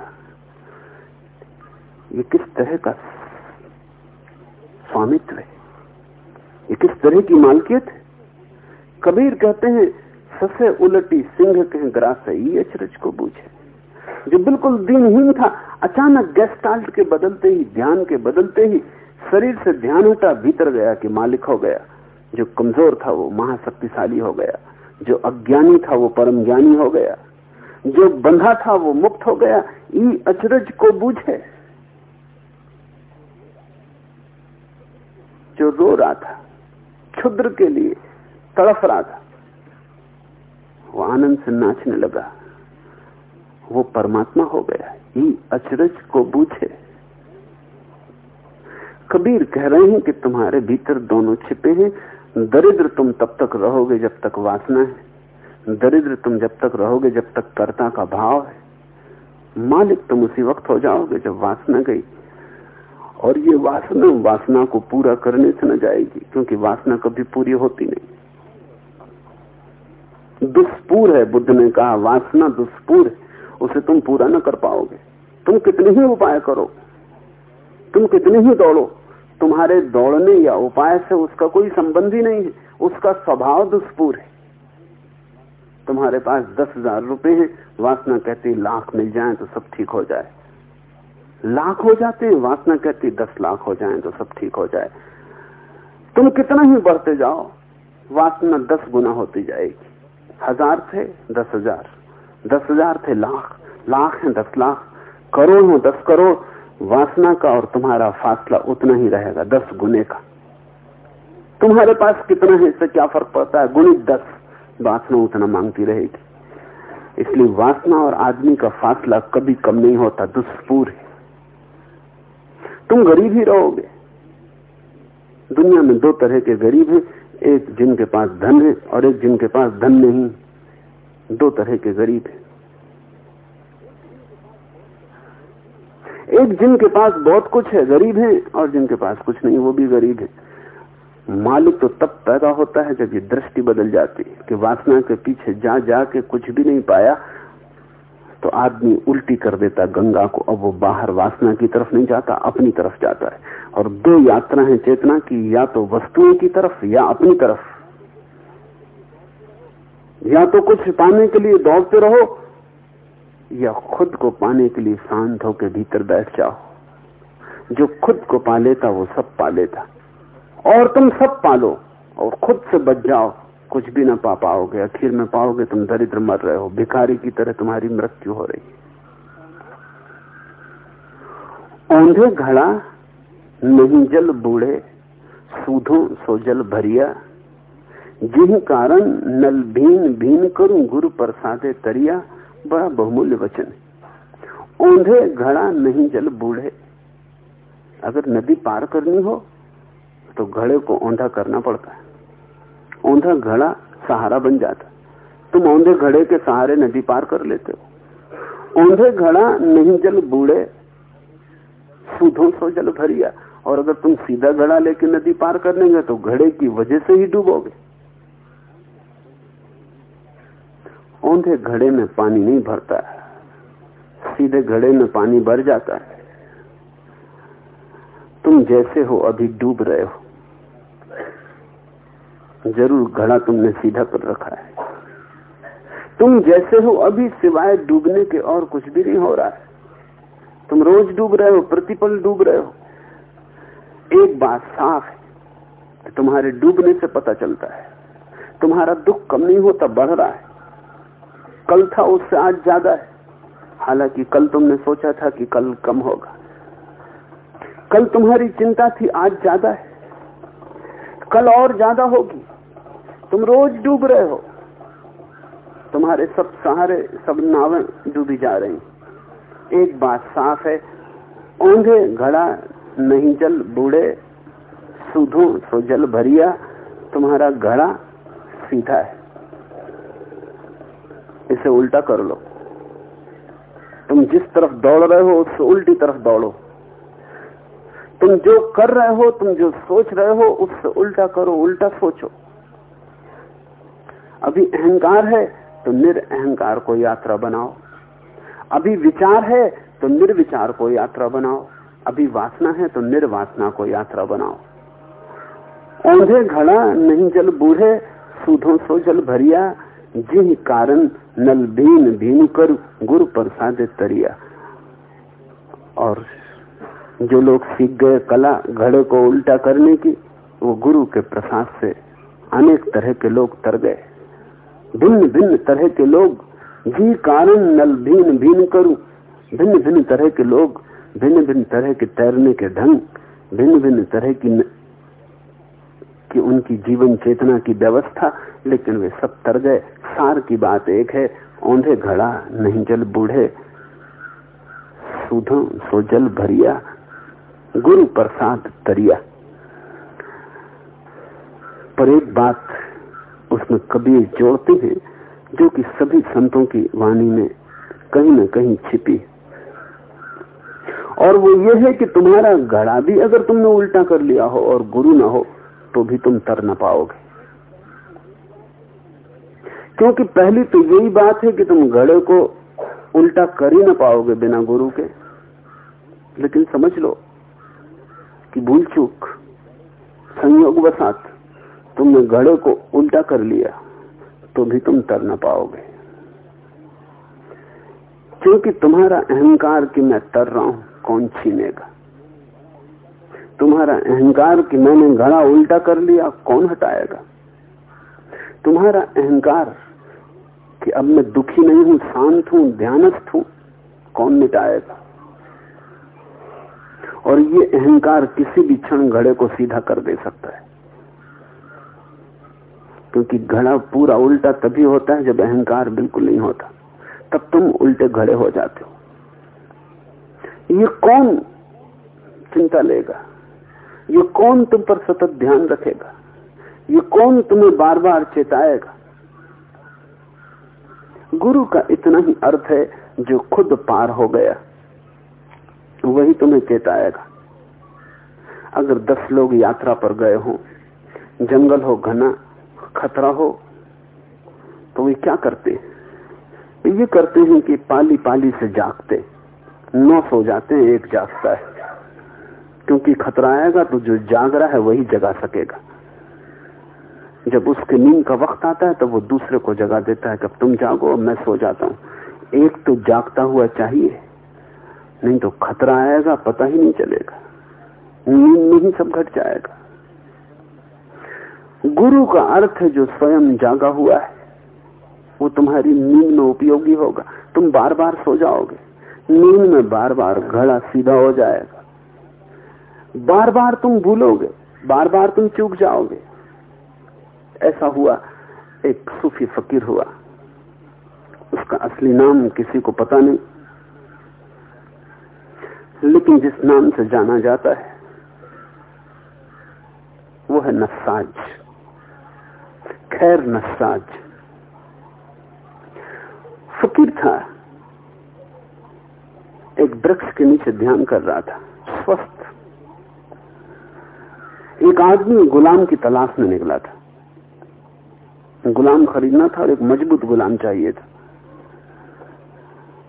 ये किस तरह का स्वामित्व है? ये किस तरह की मालकियत है? कबीर कहते हैं ससे उलटी सिंह के ग्रास अचरज को बूझे जो बिल्कुल दिनहीन था, अचानक गेस्टाल्ट के बदलते ही, ध्यान के बदलते ही, शरीर से ध्यान हटा भीतर गया कि मालिक हो गया, जो कमज़ोर था वो महाशक्तिशाली हो गया, जो अज्ञानी था वो परम ज्ञानी हो गया, जो बंधा था वो मुक्त हो गया, ई अचरज को बूझे। जो रो रहा था, क्षुद्र के लिए तड़फ रहा था वो आनंद से नाचने लगा। वो परमात्मा हो गया। ई अचरज को बूझे। कबीर कह रहे हैं कि तुम्हारे भीतर दोनों छिपे हैं। दरिद्र तुम तब तक रहोगे जब तक वासना है। दरिद्र तुम जब तक रहोगे जब तक कर्ता का भाव है। मालिक तुम उसी वक्त हो जाओगे जब वासना गई। और ये वासना वासना को पूरा करने से न जाएगी, क्योंकि वासना कभी पूरी होती नहीं। दुष्पूर है बुद्ध ने कहा, वासना दुष्पूर है, उसे तुम पूरा न कर पाओगे। तुम कितने ही उपाय करो, तुम कितने ही दौड़ो, तुम्हारे दौड़ने या उपाय से उसका कोई संबंध ही नहीं है, उसका स्वभाव दुष्पूर है। तुम्हारे पास दस हज़ार रुपए है, वासना कहती, लाख मिल जाए तो सब ठीक हो जाए। लाख हो जाते हैं, वासना कहती, दस लाख हो जाए तो सब ठीक हो जाए। तुम कितना ही बढ़ते जाओ, वासना दस गुना होती जाएगी। हज़ार थे, दस हज़ार। दस हज़ार थे लाख। लाख है दस लाख। करोड़ हो दस करोड़। वासना का और तुम्हारा फासला उतना ही रहेगा, दस गुने का। तुम्हारे पास कितना है, इससे क्या फ़र्क पड़ता है? गुणित दस। वासना उतना मांगती रहेगी। इसलिए वासना और आदमी का फासला कभी कम नहीं होता दुष्पूर है। तुम गरीब ही रहोगे। दुनिया में दो तरह के गरीब हैं। एक जिनके पास धन है और एक जिनके पास धन नहीं। दो तरह के गरीब हैं। एक जिनके पास बहुत कुछ है, गरीब है, और जिनके पास कुछ नहीं, वो भी गरीब है। मालिक तो तब पैदा होता है जब ये दृष्टि बदल जाती है कि वासना के पीछे जा जा के कुछ भी नहीं पाया तो आदमी उल्टी कर देता, गंगा को। अब वो बाहर वासना की तरफ़ नहीं जाता, अपनी तरफ़ जाता है। और दो यात्रा है चेतना की, या तो वस्तुओं की तरफ़, या अपनी तरफ़। या तो कुछ पाने के लिए दौड़ते रहो, या खुद को पाने के लिए शांत होकर भीतर बैठ जाओ। जो खुद को पा लेता, वो सब पा लेता। और तुम सब पालो, और खुद से बच जाओ। कुछ भी ना पा पाओगे। आखिर में पाओगे तुम दरिद्र मर रहे हो। भिखारी की तरह तुम्हारी मृत्यु हो रही औंधे घड़ा, नहीं जल बूढ़े, सूधो सो जल भरिया। जिन कारण नल भीन भीन करूँ गुरु प्रसादे तरिया, बड़ा बहुमूल्य वचन है। ओंधे घड़ा, नहीं जल बूढ़े। अगर नदी पार करनी हो तो घड़े को औंधा करना पड़ता है। औंधा घड़ा सहारा बन जाता। तुम औंधे घड़े के सहारे नदी पार कर लेते हो। औंधे घड़ा नहीं जल बूढ़े, सुधो सो जल भरिया। और अगर तुम सीधा घड़ा लेके नदी पार कर लेंगे तो घड़े की वजह से ही डूबोगे। औंधे घड़े में पानी नहीं भरता है। सीधे घड़े में पानी भर जाता है। तुम जैसे हो अभी डूब रहे हो। ज़रूर घड़ा तुमने सीधा कर रखा है। तुम जैसे हो, अभी सिवाय डूबने के और कुछ भी नहीं हो रहा है। तुम रोज डूब रहे हो, प्रतिपल डूब रहे हो। एक बात साफ़ है कि तुम्हारे डूबने से पता चलता है। तुम्हारा दुख कम नहीं होता, बढ़ रहा है। कल था, उससे आज ज़्यादा है। हालाँकि कल तुमने सोचा था कि कल कम होगा। कल तुम्हारी चिंता थी, आज ज़्यादा है। कल और ज़्यादा होगी। तुम रोज डूब रहे हो। तुम्हारे सब सहारे, सब नावें डूबी जा रही एक बात साफ़ है ओंधे घड़ा नहीं जल, बूढ़े सुधो सो जल भरिया, तुम्हारा घड़ा सीधा है। इसे उल्टा कर लो। तुम जिस तरफ़ दौड़ रहे हो उससे उल्टी तरफ़ दौड़ो। तुम जो कर रहे हो, तुम जो सोच रहे हो, उससे उल्टा करो, उल्टा सोचो। अभी अहंकार है तो निरअहकार को यात्रा बनाओ। अभी विचार है तो निर्विचार को यात्रा बनाओ। अभी वासना है तो निर्वासना को यात्रा बनाओ। औंधे घड़ा नहीं जल बूढ़े, सूधो सो जल भरिया। जिन कारण नल भीन भीन कर गुरु प्रसाद तरिया। और जो लोग सीख गए कला घड़े को उल्टा करने की, वो गुरु के प्रसाद से अनेक तरह के लोग तर गए। भिन्न भिन्न तरह के लोग जी कारण नल भीन भीन करूँ। भिन्न भिन्न तरह के लोग भिन्न भिन्न तरह के तैरने के ढंग भिन्न भिन्न तरह की न... कि उनकी जीवन चेतना की व्यवस्था, लेकिन वे सब तर गए। सार की बात एक है, औंधे घड़ा नहीं जल बूढ़े, सुधो सो जल भरिया गुरु प्रसाद तरिया। पर एक बात उसमें कबीर जोड़ते हैं, जो कि सभी संतों की वाणी में कहीं न कहीं छिपी। और वो ये है कि तुम्हारा घड़ा भी अगर तुमने उल्टा कर लिया हो और गुरु ना हो तो भी तुम तर ना पाओगे। क्योंकि पहली तो यही बात है कि तुम घड़े को उल्टा कर ही ना पाओगे बिना गुरु के। लेकिन समझ लो कि भूल चूक। संयोग वसात तुमने घड़े को उल्टा कर लिया तो भी तुम तर ना पाओगे। क्योंकि तुम्हारा अहंकार कि मैं तर रहा हूँ, कौन छीनेगा? तुम्हारा अहंकार कि मैंने घड़ा उल्टा कर लिया, कौन हटाएगा? तुम्हारा अहंकार कि अब मैं दुखी नहीं हूँ, शांत हूँ, ध्यानस्थ हूँ, कौन मिटाएगा? और ये अहंकार किसी भी क्षण घड़े को सीधा कर दे सकता है। क्योंकि घड़ा पूरा उल्टा तभी होता है जब अहंकार बिल्कुल नहीं होता। तब तुम उल्टे घड़े हो जाते हो। ये कौन चिंता लेगा? ये कौन तुम पर सतत ध्यान रखेगा? ये कौन तुम्हें बार बार चेताएगा? गुरु का इतना ही अर्थ है जो खुद पार हो गया। वही तुम्हें चेताएगा अगर दस लोग यात्रा पर गए हो, जंगल हो, घना, खतरा हो तो वे क्या करते? हैं ये करते हैं कि पाली पाली से जागते। नौ सो जाते हैं, एक जागता है। क्योंकि खतरा आएगा तो जो जाग रहा है, वही जगा सकेगा। जब उसके नींद का वक्त आता है तो वो दूसरे को जगा देता है कि तुम जागो मैं सो जाता हूँ। एक तो जागता हुआ चाहिए नहीं तो खतरा आएगा, पता ही नहीं चलेगा। नींद में ही सब घट जाएगा। गुरु का अर्थ है जो स्वयं जागा हुआ है, वो तुम्हारी नींद में उपयोगी होगा। तुम बार बार सो जाओगे। नींद में बार बार घड़ा सीधा हो जाएगा। बार बार तुम भूलोगे बार बार तुम चूक जाओगे। ऐसा हुआ, एक सूफी फकीर हुआ। उसका असली नाम किसी को पता नहीं। लेकिन जिस नाम से जाना जाता है वो है नसाज। खैर नसाज। फकीर था। एक वृक्ष के नीचे ध्यान कर रहा था। स्वस्थ। एक आदमी गुलाम की तलाश में निकला था। गुलाम खरीदना था और एक मज़बूत गुलाम चाहिए था।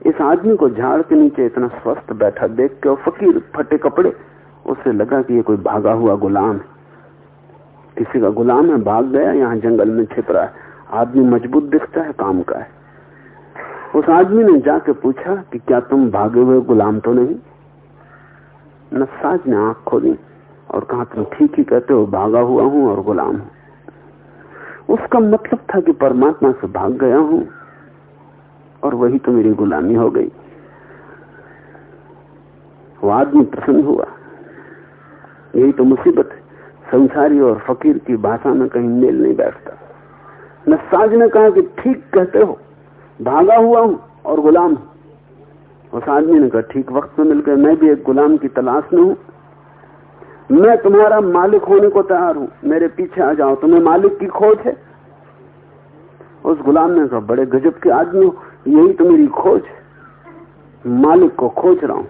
इस आदमी को झाड़ के नीचे इतना स्वस्थ बैठा देख के और फकीर फटे कपड़े, उसे लगा कि ये कोई भागा हुआ गुलाम है। किसी का गुलाम है, भाग गया, यहाँ जंगल में छिप रहा है। आदमी मज़बूत दिखता है, काम का है। उस आदमी ने जाके पूछा कि क्या तुम भागे हुए गुलाम तो नहीं? नसाज ने आँख खोली और कहा, तुम ठीक ही कहते हो, भागा हुआ हूँ और गुलाम हूँ। उसका मतलब था कि परमात्मा से भाग गया हूँ। और वही तो मेरी गुलामी हो गई। वो आदमी प्रसन्न हुआ। यही तो मुसीबत है। संसारी और फकीर की भाषा में कहीं मेल नहीं बैठता। नसाज ने कहा कि ठीक कहते हो। भागा हुआ हूँ और गुलाम उस आदमी ने कहा, ठीक वक्त में मिलकर मैं भी एक गुलाम की तलाश में हूँ। मैं तुम्हारा मालिक होने को तैयार हूँ। मेरे पीछे आ जाओ। तुम्हें मालिक की खोज है। उस गुलाम ने कहा, बड़े गजब के आदमी हो। यही तो मेरी खोज मालिक को खोज रहा हूँ।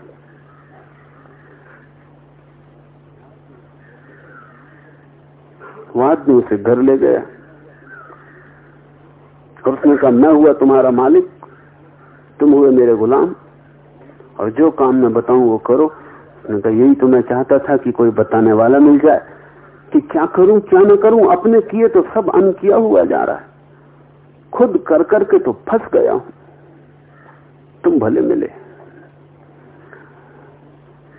वो आदमी उसे घर ले गया। और उसने कहा, मैं हुआ तुम्हारा मालिक, तुम हुए मेरे गुलाम। और जो काम मैं बताऊँ वो करो। उसने कहा, यही तो मैं चाहता था कि कोई बताने वाला मिल जाए। कि क्या करूँ, क्या न करूँ, अपने किए तो सब अन किया हुआ जा रहा है। खुद कर करके तो फंस गया हूँ। तुम भले मिले।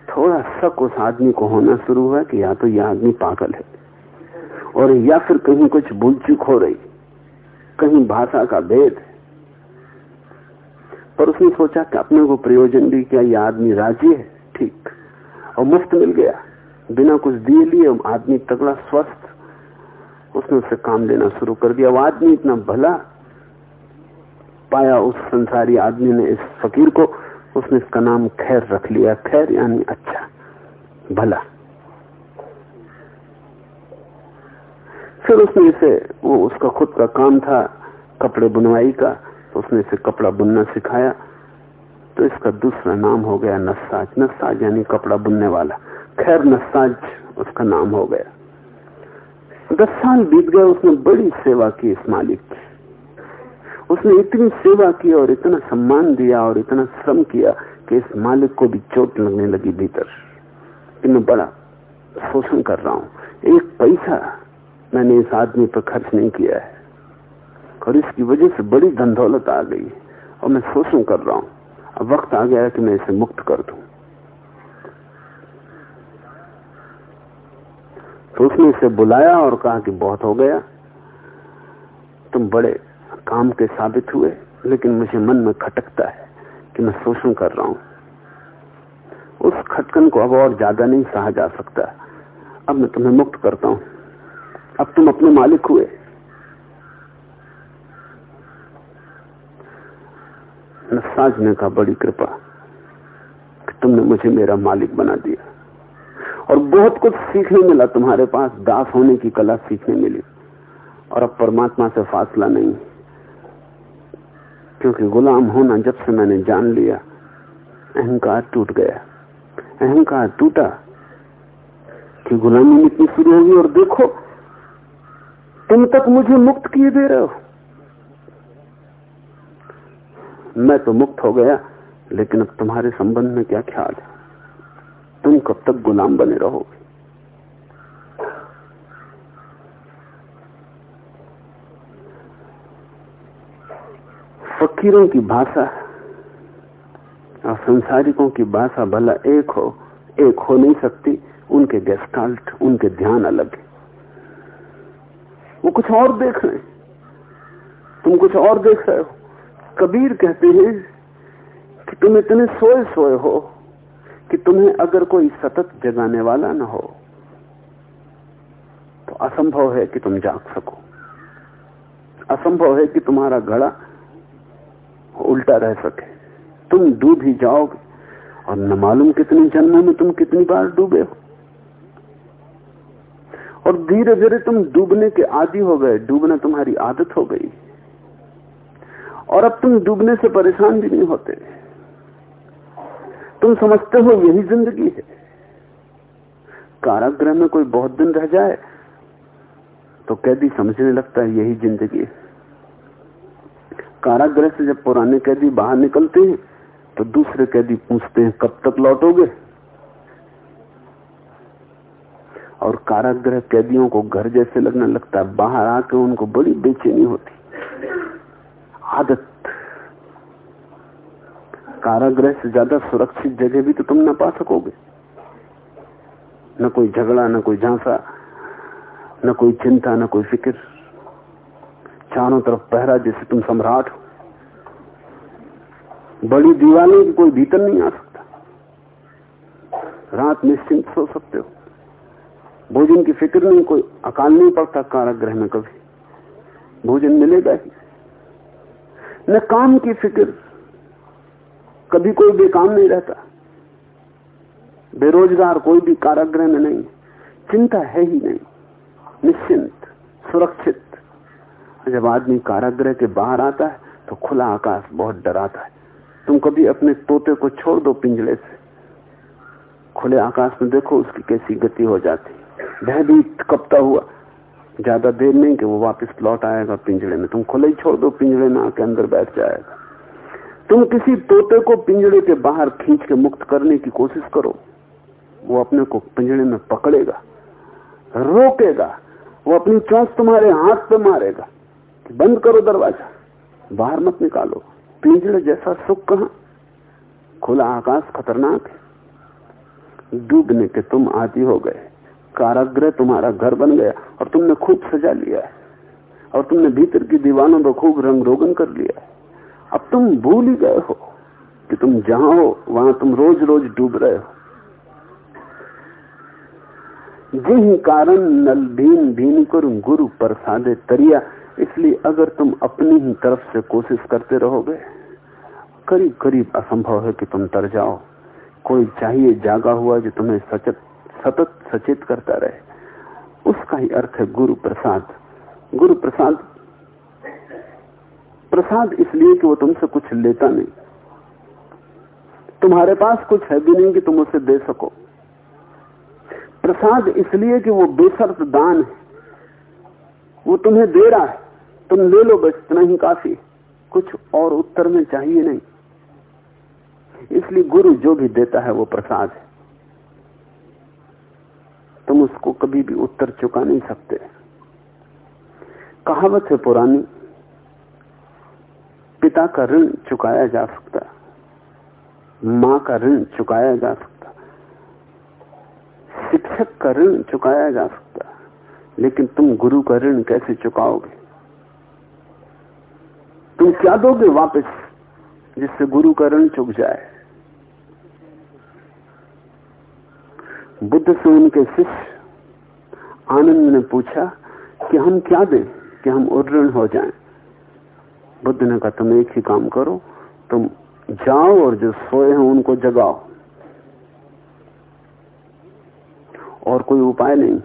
थोड़ा शक उस आदमी को होना शुरू हुआ कि या तो यह आदमी पागल है, और या फिर कहीं कुछ भूल चूक हो रही, कहीं भाषा का भेद पर उसने सोचा कि अपने को प्रयोजन भी क्या यह आदमी राज़ी है? ठीक। और मुफ़्त मिल गया। बिना कुछ दिए लिए आदमी तगड़ा, स्वस्थ, उसने उससे काम लेना शुरू कर दिया। वो आदमी इतना भला पाया उस संसारी आदमी ने, इस फकीर को, उसने इसका नाम खैर रख लिया। खैर यानी अच्छा भला। फिर उसने इसे, वो उसका खुद का काम था, कपड़े बुनवाई का तो उसने इसे कपड़ा बुनना सिखाया। तो इसका दूसरा नाम हो गया नस्साज। नस्साज यानी कपड़ा बुनने वाला। खैर नस्साज उसका नाम हो गया। दस साल बीत गए, उसने बड़ी सेवा की इस मालिक की। उसने इतनी सेवा की और इतना सम्मान दिया और इतना श्रम किया कि इस मालिक को भी चोट लगने लगी भीतर। कि मैं बड़ा शोषण कर रहा हूँ। एक पैसा मैंने इस आदमी पर खर्च नहीं किया है। और इसकी वजह से बड़ी धन दौलत आ गई और मैं शोषण कर रहा हूँ। अब वक्त आ गया कि मैं इसे मुक्त कर दू। तो उसने इसे बुलाया और कहा कि बहुत हो गया। तुम बड़े काम के साबित हुए, लेकिन मुझे मन में खटकता है कि मैं शोषण कर रहा हूँ। उस खटकन को अब और ज़्यादा नहीं सहा जा सकता। अब मैं तुम्हें मुक्त करता हूँ। अब तुम अपने मालिक हुए। नसाज ने कहा बड़ी कृपा कि तुमने मुझे मेरा मालिक बना दिया। और बहुत कुछ सीखने मिला तुम्हारे पास, दास होने की कला सीखने मिली। और अब परमात्मा से फासला नहीं। क्योंकि गुलाम होना जब से मैंने जान लिया, अहंकार टूट गया। अहंकार टूटा कि गुलामी इतनी शुरू होगी और देखो, तुम तक मुझे मुक्त किए दे रहे हो। मैं तो मुक्त हो गया, लेकिन अब तुम्हारे संबंध में क्या ख्याल है? तुम कब तक गुलाम बने रहोगे? फकीरों की भाषा और संसारिकों की भाषा भला एक हो एक हो नहीं सकती, उनके गेस्टाल्ट उनके ध्यान अलग है। वो कुछ और देख रहे तुम कुछ और देख रहे हो। कबीर कहते हैं कि तुम इतने सोए सोए हो कि तुम्हें अगर कोई सतत जगाने वाला ना हो तो असंभव है कि तुम जाग सको। असंभव है कि तुम्हारा घड़ा उल्टा रह सके। तुम डूब ही जाओगे। और न मालूम कितने जन्मों में तुम कितनी बार डूबे हो। और धीरे धीरे तुम डूबने के आदि हो गए। डूबना तुम्हारी आदत हो गई। और अब तुम डूबने से परेशान भी नहीं होते। तुम समझते हो यही ज़िंदगी है। कारागृह में कोई बहुत दिन रह जाए तो कैदी समझने लगता है यही ज़िंदगी है। कारागृह से जब पुराने कैदी बाहर निकलते हैं तो दूसरे कैदी पूछते हैं, कब तक लौटोगे? और कारागृह कैदियों को घर जैसे लगने लगता है, बाहर आके उनको बड़ी बेचैनी होती आदत। कारागृह से ज़्यादा सुरक्षित जगह भी तो तुम ना पा सकोगे। न कोई झगड़ा, न कोई झांसा, न कोई चिंता, न कोई फ़िक्र। चारों तरफ़ पहरा जैसे तुम सम्राट हो। बड़ी दीवारें की कोई भीतर नहीं आ सकता। रात निश्चिंत सो सकते हो। भोजन की फ़िक्र नहीं, कोई अकाल नहीं पड़ता कारागृह में कभी। भोजन मिलेगा ही। न काम की फ़िक्र, कभी कोई बेकाम नहीं रहता। बेरोजगार कोई भी कारागृह में नहीं, चिंता है ही नहीं। निश्चिंत, सुरक्षित जब आदमी कारागृह के बाहर आता है तो खुला आकाश बहुत डराता है। तुम कभी अपने तोते को छोड़ दो पिंजड़े से। खुले आकाश में देखो, उसकी कैसी गति हो जाती भयभीत कपता हुआ। ज़्यादा देर नहीं कि वो वापस लौट आएगा पिंजड़े में। तुम खुले ही छोड़ दो पिंजड़े में आके अंदर बैठ जाएगा। तुम किसी तोते को पिंजड़े के बाहर खींच के मुक्त करने की कोशिश करो। वो अपने को पिंजड़े में पकड़ेगा, रोकेगा। वो अपनी चौंक तुम्हारे हाथ पे मारेगा। बंद करो दरवाज़ा। बाहर मत निकालो। पिंजड़े जैसा सुख कहा? खुला आकाश खतरनाक है। डूबने के तुम आदि हो गए। कारागृह तुम्हारा घर बन गया और तुमने खूब सजा लिया है। और तुमने भीतर की दीवानों पर खूब रंग रोगन कर लिया है। अब तुम भूल ही गए हो कि तुम जहाँ हो, वहाँ तुम रोज रोज डूब रहे हो। जिन कारण नल भीन भीन कर गुरु प्रसादे तरिया इसलिए अगर तुम अपनी ही तरफ़ से कोशिश करते रहोगे करीब करीब असंभव है कि तुम तर जाओ। कोई चाहिए जागा हुआ जो तुम्हें सतत सचेत करता रहे। उसका ही अर्थ है गुरु प्रसाद। गुरु प्रसाद प्रसाद इसलिए कि वो तुमसे कुछ लेता नहीं। तुम्हारे पास कुछ है भी नहीं कि तुम उसे दे सको। प्रसाद इसलिए कि वो बेसर्त दान है। वो तुम्हें दे रहा है। तुम ले लो बस इतना ही काफ़ी। कुछ और उत्तर में चाहिए नहीं। इसलिए गुरु जो भी देता है वो प्रसाद है। तुम उसको कभी भी उत्तर चुका नहीं सकते। कहावत है पुरानी, पिता का ऋण चुकाया जा सकता, माँ का ऋण चुकाया जा सकता, शिक्षक का ऋण चुकाया जा सकता, लेकिन तुम गुरु का ऋण कैसे चुकाओगे? तुम क्या दोगे वापस, जिससे गुरु का ऋण चुक जाए? बुद्ध से उनके शिष्य आनंद ने पूछा कि हम क्या दें, कि हम उदृण हो जाएँ? बुद्ध ने कहा, तुम एक ही काम करो, तुम जाओ और जो सोए हैं उनको जगाओ। और कोई उपाय नहीं।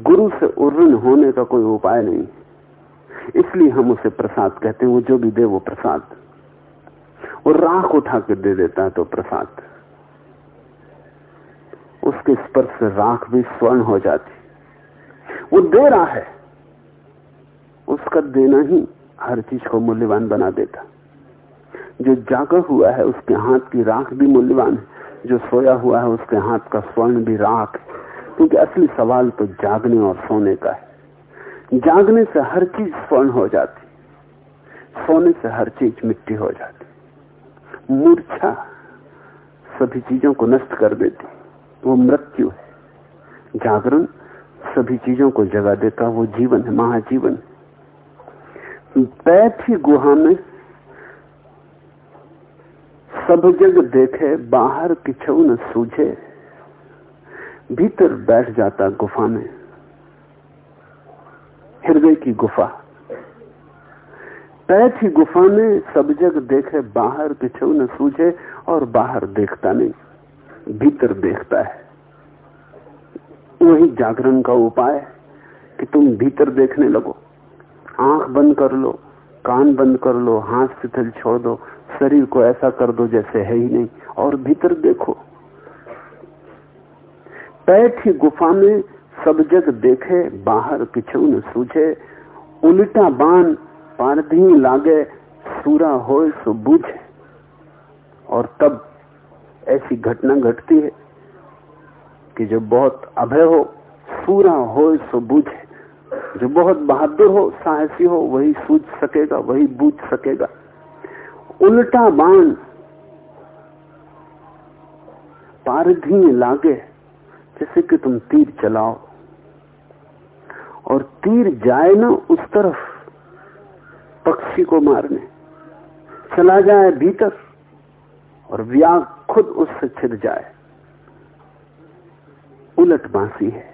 गुरु से उर्ण होने का कोई उपाय नहीं। इसलिए हम उसे प्रसाद कहते हैं, वो जो भी दे, वो प्रसाद। वो राख उठा के दे देता है तो प्रसाद। उसके स्पर्श से राख भी स्वर्ण हो जाती। वो दे रहा है। उसका देना ही हर चीज़ को मूल्यवान बना देता। जो जागा हुआ है, उसके हाथ की राख भी मूल्यवान है। जो सोया हुआ है, उसके हाथ का स्वर्ण भी राख क्योंकि असली सवाल तो जागने और सोने का है। जागने से हर चीज़ स्वर्ण हो जाती, सोने से हर चीज़ मिट्टी हो जाती। मूर्छा सभी चीज़ों को नष्ट कर देती, वो मृत्यु है। जागरण सभी चीज़ों को जगा देता, वो जीवन है, महाजीवन पैथ ही गुहा में सब जग देखे, बाहर किछो न सूझे, भीतर बैठ जाता गुफा में। दिए की गुफा। पैथ ही गुफा में सब जग देखे, बाहर पिछू न सूझे और बाहर देखता नहीं, भीतर देखता है। वही जागरण का उपाय कि तुम भीतर देखने लगो। आँख बंद कर लो, कान बंद कर लो, हाथ शिथिल छोड़ दो, शरीर को ऐसा कर दो जैसे है ही नहीं, और भीतर देखो। पैठ ही गुफा में सब जग देखे, बाहर पिछू न सूझे। उल्टा बान पारधी लागे, सूरा हो सो बुझे। और तब ऐसी घटना घटती है कि जो बहुत अभय हो, सूरा हो सो बुझे। जो बहुत बहादुर हो, साहसी हो, वही सूझ सकेगा, वही बूझ सकेगा। उल्टा बाण पारधी लागे जैसे कि तुम तीर चलाओ। और तीर जाए ना उस तरफ़ पक्षी को मारने। चला जाए भीतर और व्याग खुद उससे छिद जाए। उलट बांसी है।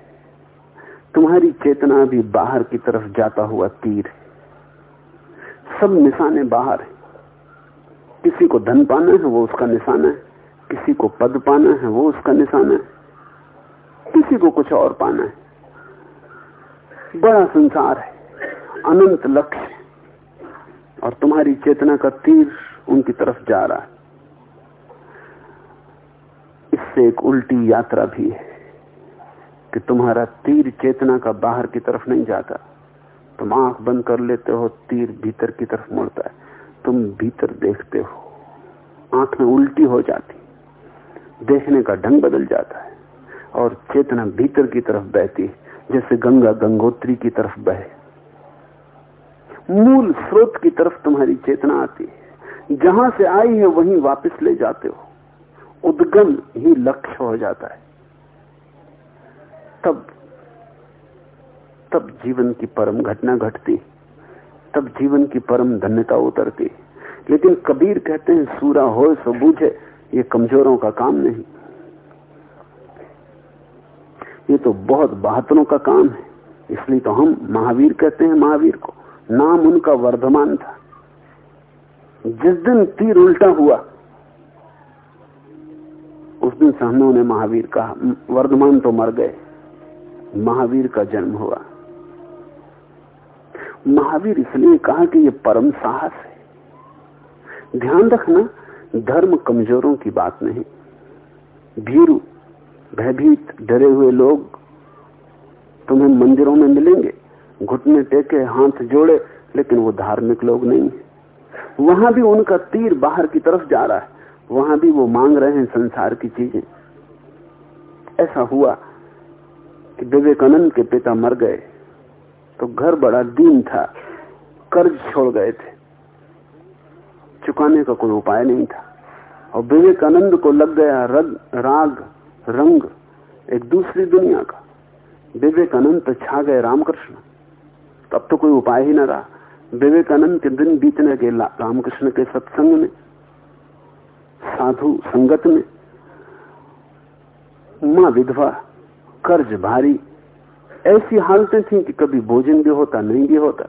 तुम्हारी चेतना भी बाहर की तरफ़ जाता हुआ तीर सब निशाने बाहर है। किसी को धन पाना है, वो उसका निशाना है। किसी को पद पाना है, वो उसका निशाना है। किसी को कुछ और पाना है। बड़ा संसार है, अनंत लक्ष्य और तुम्हारी चेतना का तीर उनकी तरफ़ जा रहा है। इससे एक उल्टी यात्रा भी है कि तुम्हारा तीर चेतना का बाहर की तरफ़ नहीं जाता। तुम आँख बंद कर लेते हो, तीर भीतर की तरफ़ मुड़ता है। तुम भीतर देखते हो, आँख में उल्टी हो जाती, देखने का ढंग बदल जाता है। और चेतना भीतर की तरफ़ बहती है, जैसे गंगा गंगोत्री की तरफ़ बहे। मूल स्रोत की तरफ़ तुम्हारी चेतना आती है। जहाँ से आई है, वहीं वापस ले जाते हो। उद्गम ही लक्ष्य हो जाता है। तब तब जीवन की परम घटना घटती तब जीवन की परम धन्यता उतरती लेकिन कबीर कहते हैं, सूरा हो सो बूझे, ये कमजोरों का काम नहीं। ये तो बहुत बहादुरों का काम है। इसलिए तो हम महावीर कहते हैं महावीर को। नाम उनका वर्धमान था। जिस दिन तीर उल्टा हुआ, उस दिन से हमने महावीर कहा वर्धमान तो मर गए। महावीर का जन्म हुआ। महावीर इसलिए कहा कि ये परम साहस है। ध्यान रखना, धर्म कमजोरों की बात नहीं। भीरू भयभीत डरे हुए लोग तुम्हें मंदिरों में मिलेंगे। घुटने टेके हाथ जोड़े लेकिन वो धार्मिक लोग नहीं है। वहाँ भी उनका तीर बाहर की तरफ़ जा रहा है। वहाँ भी वो मांग रहे हैं संसार की चीज़ें। ऐसा हुआ कि विवेकानंद के पिता मर गए। तो घर बड़ा दीन था। कर्ज छोड़ गए थे। चुकाने का कोई उपाय नहीं था। और विवेकानंद को लग गया रग, राग रंग एक दूसरी दुनिया का। विवेकानंद छा गए रामकृष्ण। तब तो कोई उपाय ही न रहा। विवेकानंद के दिन बीतने के रामकृष्ण के सत्संग में, साधु संगत में, माँ विधवा, कर्ज भारी, ऐसी हालतें थी कि कभी भोजन भी होता, नहीं भी होता।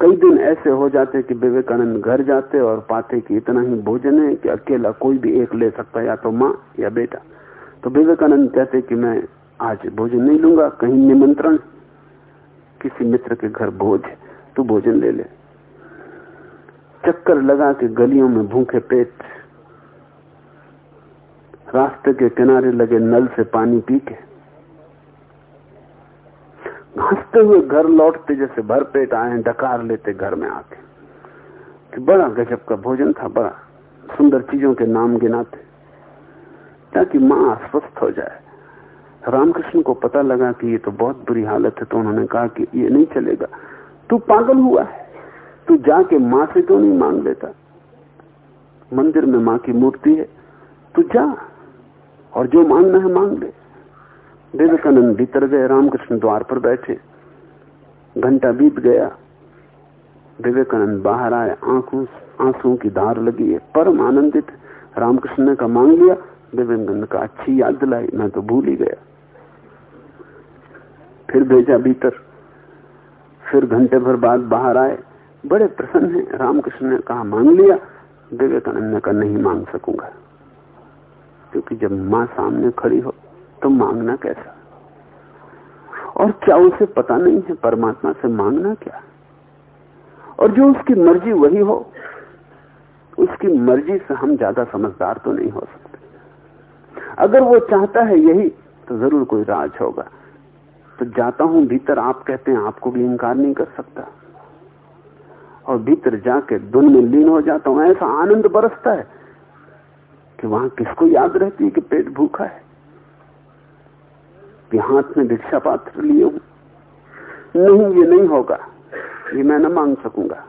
कई दिन ऐसे हो जाते कि विवेकानंद घर जाते और पाते कि इतना ही भोजन है कि अकेला कोई भी एक ले सकता, या तो माँ या बेटा। तो विवेकानंद कहते कि मैं आज भोजन नहीं लूँगा, कहीं निमंत्रण, किसी मित्र के घर भोज तू भोजन ले ले। चक्कर लगा के गलियों में भूखे पेट, रास्ते के किनारे लगे नल से पानी पी के हँसते हुए घर लौटते जैसे भर पेट आए, डकार लेते घर में आके। कि बड़ा गजब का भोजन था, बड़ा सुंदर चीज़ों के नाम गिनाते। ताकि माँ अस्वस्थ हो जाए। रामकृष्ण को पता लगा कि ये तो बहुत बुरी हालत है तो उन्होंने कहा कि ये नहीं चलेगा। तू पागल हुआ है। तू जाके माँ से क्यों नहीं मांग लेता? मंदिर में माँ की मूर्ति है, तू जा, और जो मांगना है मांग ले। विवेकानंद भीतर गए, रामकृष्ण द्वार पर बैठे। घंटा बीत गया। विवेकानंद बाहर आए, आँखों, आंसुओं की धार लगी है। परम आनंदित रामकृष्ण ने का मांग लिया। विवेकानंद का अच्छी याद दिलाई मैं तो भूल ही गया। फिर भेजा भीतर। फिर घंटे भर बाद बाहर आए। बड़े प्रसन्न हैं। रामकृष्ण ने कहा, मांग लिया? विवेकानंद ने कहा, नहीं मांग सकूँगा। क्योंकि जब माँ सामने खड़ी हो तो मांगना कैसा? और क्या उसे पता नहीं है परमात्मा से मांगना क्या? और जो उसकी मर्ज़ी वही हो, उसकी मर्ज़ी से हम ज़्यादा समझदार तो नहीं हो सकते। अगर वो चाहता है यही तो ज़रूर कोई राज होगा। तो जाता हूँ, भीतर आप कहते हैं, आपको भी इंकार नहीं कर सकता। और भीतर जाके धुन में लीन हो जाता हूँ, ऐसा आनंद बरसता है कि वहाँ किसको याद रहती है कि पेट भूखा है? कि हाथ में भिक्षा पात्र लिए हूँ? नहीं, ये नहीं होगा। ये मैं न मांग सकूँगा।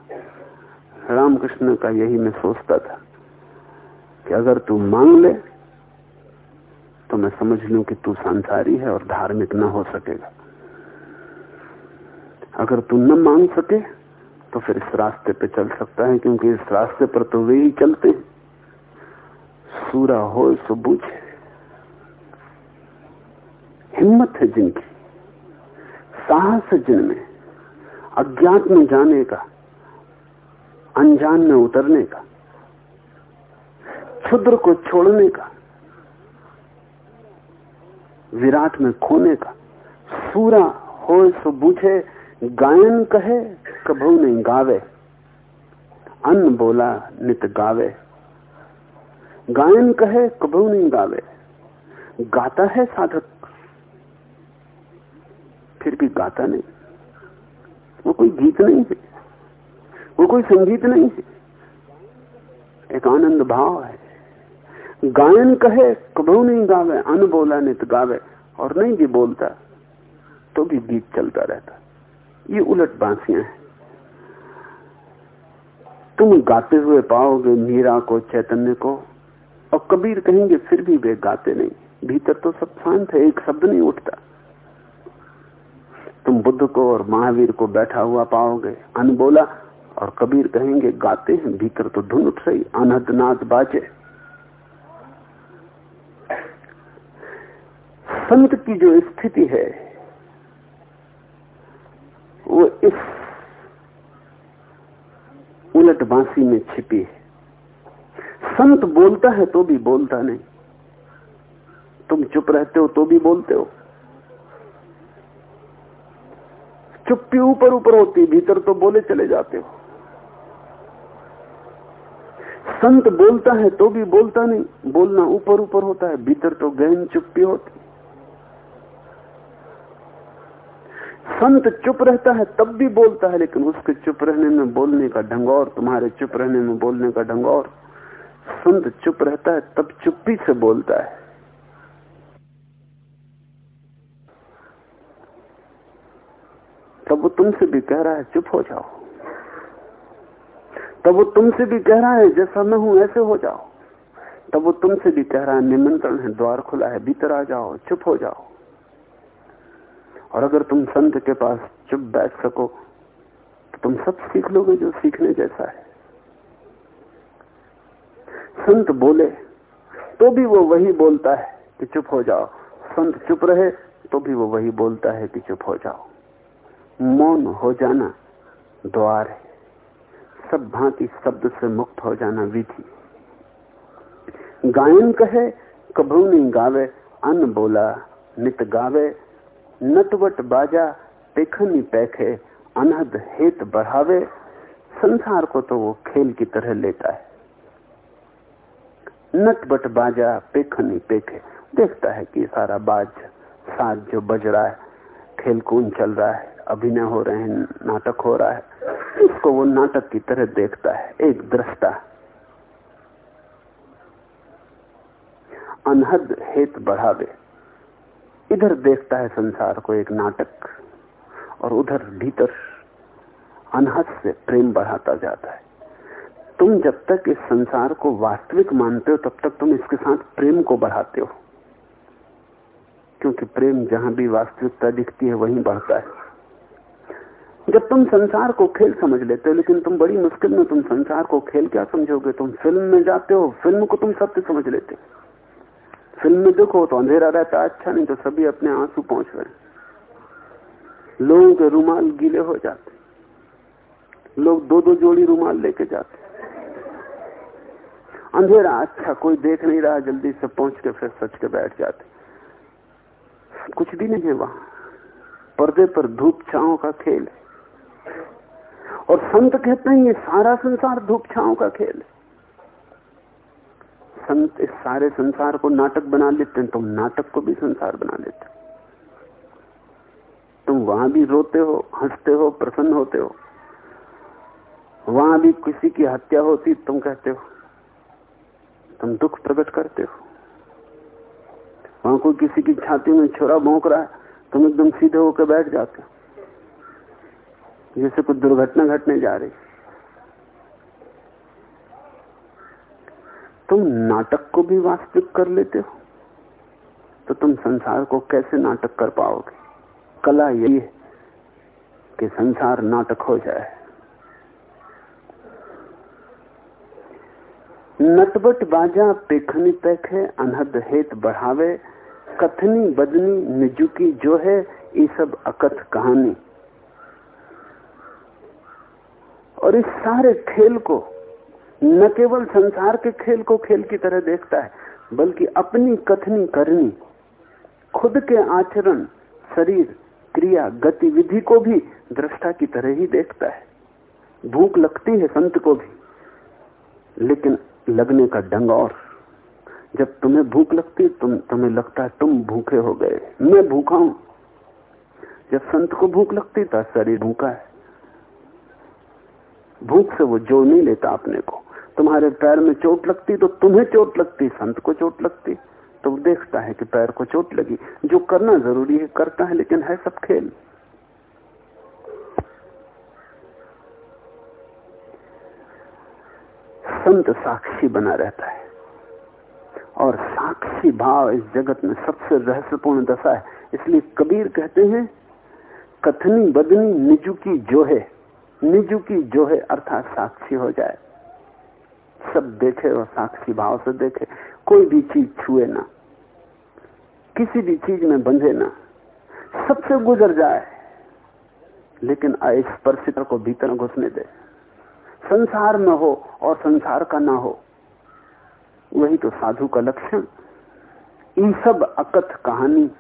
रामकृष्ण का यही मैं सोचता था कि अगर तू मांग ले तो मैं समझ लू कि तू संसारी है और धार्मिक न हो सकेगा। अगर तू न मांग सके तो फिर इस रास्ते पे चल सकता है, क्योंकि इस रास्ते पर तो वे ही चलते सूरा हो, सो बूझे। हिम्मत है जिनकी। साहस है जिनमें। अज्ञात में जाने का। अनजान में उतरने का। क्षुद्र को छोड़ने का। विराट में खोने का। सूरा हो सो बूझे, गायन कहे, कभू नहीं गावे। अन्न बोला, नित गावे। गायन कहे, कभू नहीं गावे। गाता है साधक, फिर भी गाता नहीं। वो कोई गीत नहीं है, वो कोई संगीत नहीं है। एक आनंद भाव है। गायन कहे कबू नहीं गावे अन बोला नित गावे, और नहीं भी बोलता तो भी गीत चलता रहता। ये उलट बांसियाँ हैं। तुम गाते हुए पाओगे मीरा को, चैतन्य को, और कबीर कहेंगे, फिर भी वे गाते नहीं। भीतर तो सब शांत है, एक शब्द नहीं उठता। तुम बुद्ध को और महावीर को बैठा हुआ पाओगे, अनबोला, और कबीर कहेंगे, गाते हैं, भीतर तो धुन उठ रही, अनहद बाजे। संत की जो स्थिति है, वो इस उलट बांसी में छिपी है। संत बोलता है तो भी बोलता नहीं। तुम चुप रहते हो तो भी बोलते हो। चुप्पी ऊपर ऊपर होती, भीतर तो बोले चले जाते हो। संत बोलता है तो भी बोलता नहीं, बोलना ऊपर ऊपर होता है, भीतर तो गहन चुप्पी होती। संत चुप रहता है, तब भी बोलता है, लेकिन उसके चुप रहने में बोलने का ढंग और, तुम्हारे चुप रहने में बोलने का ढंग और। संत चुप रहता है, तब चुप्पी से बोलता है। तब वो तुमसे भी कह रहा है, चुप हो जाओ। तब वो तुमसे भी कह रहा है, जैसा मैं हूँ, ऐसे हो जाओ। तब वो तुमसे भी कह रहा है, निमंत्रण है, द्वार खुला है, भीतर आ जाओ, चुप हो जाओ। और अगर तुम संत के पास चुप बैठ सको तो तुम सब सीख लोगे जो सीखने जैसा है। संत बोले तो भी वो वही बोलता है कि चुप हो जाओ। संत चुप रहे तो भी वो वही बोलता है कि चुप हो जाओ। मौन हो जाना द्वार है। सब भांति शब्द से मुक्त हो जाना विधि। गायन कहे, कभू नहीं गावे अन्न बोला नित गावे नटवट बाजा पेखनी पैखे अनहद हेत बढ़ावे, संसार को तो वो खेल की तरह लेता है। नटबट बाजा पेखनी पेखे, देखता है कि सारा बाज, साज जो बज रहा है, खेल कून चल रहा है, अभिनय हो रहे हैं, नाटक हो रहा है, इसको वो नाटक की तरह देखता है, एक दृष्टा। अनहद हेत बढ़ावे। इधर देखता है संसार को एक नाटक और उधर भीतर अनहद से प्रेम बढ़ाता जाता है। तुम जब तक इस संसार को वास्तविक मानते हो, तब तक तुम इसके साथ प्रेम को बढ़ाते हो। क्योंकि प्रेम जहाँ भी वास्तविकता दिखती है, वहीं बढ़ता है। जब तुम संसार को खेल समझ लेते हो, लेकिन तुम बड़ी मुश्किल में तुम संसार को खेल क्या समझोगे? तुम फ़िल्म में जाते हो, फ़िल्म को तुम सत्य समझ लेते हो। फ़िल्म में देखो तो अंधेरा रहता है अच्छा नहीं तो सभी अपने आँसू पहुँच रहे लोगों के रुमाल गीले हो जाते लोग दो दो जोड़ी रुमाल लेके जाते अंधेरा अच्छा कोई देख नहीं रहा, जल्दी से पहुँच के फिर सच के बैठ जाते कुछ भी नहीं है वहाँ। पर्दे पर धूप छाओ का खेल है। और संत कहते हैं, ये सारा संसार धूप छाओ का खेल है। संत, इस सारे संसार को नाटक बना लेते हैं, तुम नाटक को भी संसार बना लेते तुम वहाँ भी रोते हो, हँसते हो, प्रसन्न होते हो। वहाँ भी किसी की हत्या होती, तुम कहते हो। तुम दुख प्रकट करते हो। वहाँ कोई किसी की छाती में छोरा भोंक रहा है, तुम एकदम सीधे होकर बैठ जाते हो। जैसे कुछ दुर्घटना घटने जा रही तुम नाटक को भी वास्तविक कर लेते हो? तो तुम संसार को कैसे नाटक कर पाओगे? कला यही है कि संसार नाटक हो जाए। नटबट बाजा पेखनी पैखे, अनहद हेत बढ़ावे, कथनी बदनी निजुकी जो है ये सब अकथ कहानी। और इस सारे खेल को न केवल संसार के खेल को खेल की तरह देखता है, बल्कि अपनी कथनी करनी, खुद के आचरण, शरीर, क्रिया, गतिविधि को भी दृष्टा की तरह ही देखता है। भूख लगती है संत को भी, लेकिन लगने का ढंग और। जब तुम्हें भूख लगती, तुम, तुम्हें लगता है तुम भूखे हो गए। मैं भूखा हूँ। जब संत को भूख लगती तो शरीर भूखा है। भूख से वो जोड़ नहीं लेता अपने को। तुम्हारे पैर में चोट लगती तो तुम्हें चोट लगती, संत को चोट लगती। तो देखता है कि पैर को चोट लगी। जो करना ज़रूरी है, करता है, लेकिन है सब खेल। संत साक्षी बना रहता है। और साक्षी भाव इस जगत में सबसे रहस्यपूर्ण दशा है। इसलिए कबीर कहते हैं, कथनी बदनी निजू की जो है निजू की जो है अर्थात साक्षी हो जाए। सब देखे और साक्षी भाव से देखे। कोई भी चीज़ छुए ना। किसी भी चीज़ में बंधे ना। सबसे गुजर जाए। लेकिन अस्पर्शित को भीतर घुसने दे। संसार में हो और संसार का ना हो। वही तो साधु का लक्षण। इन सब अकथ कहानी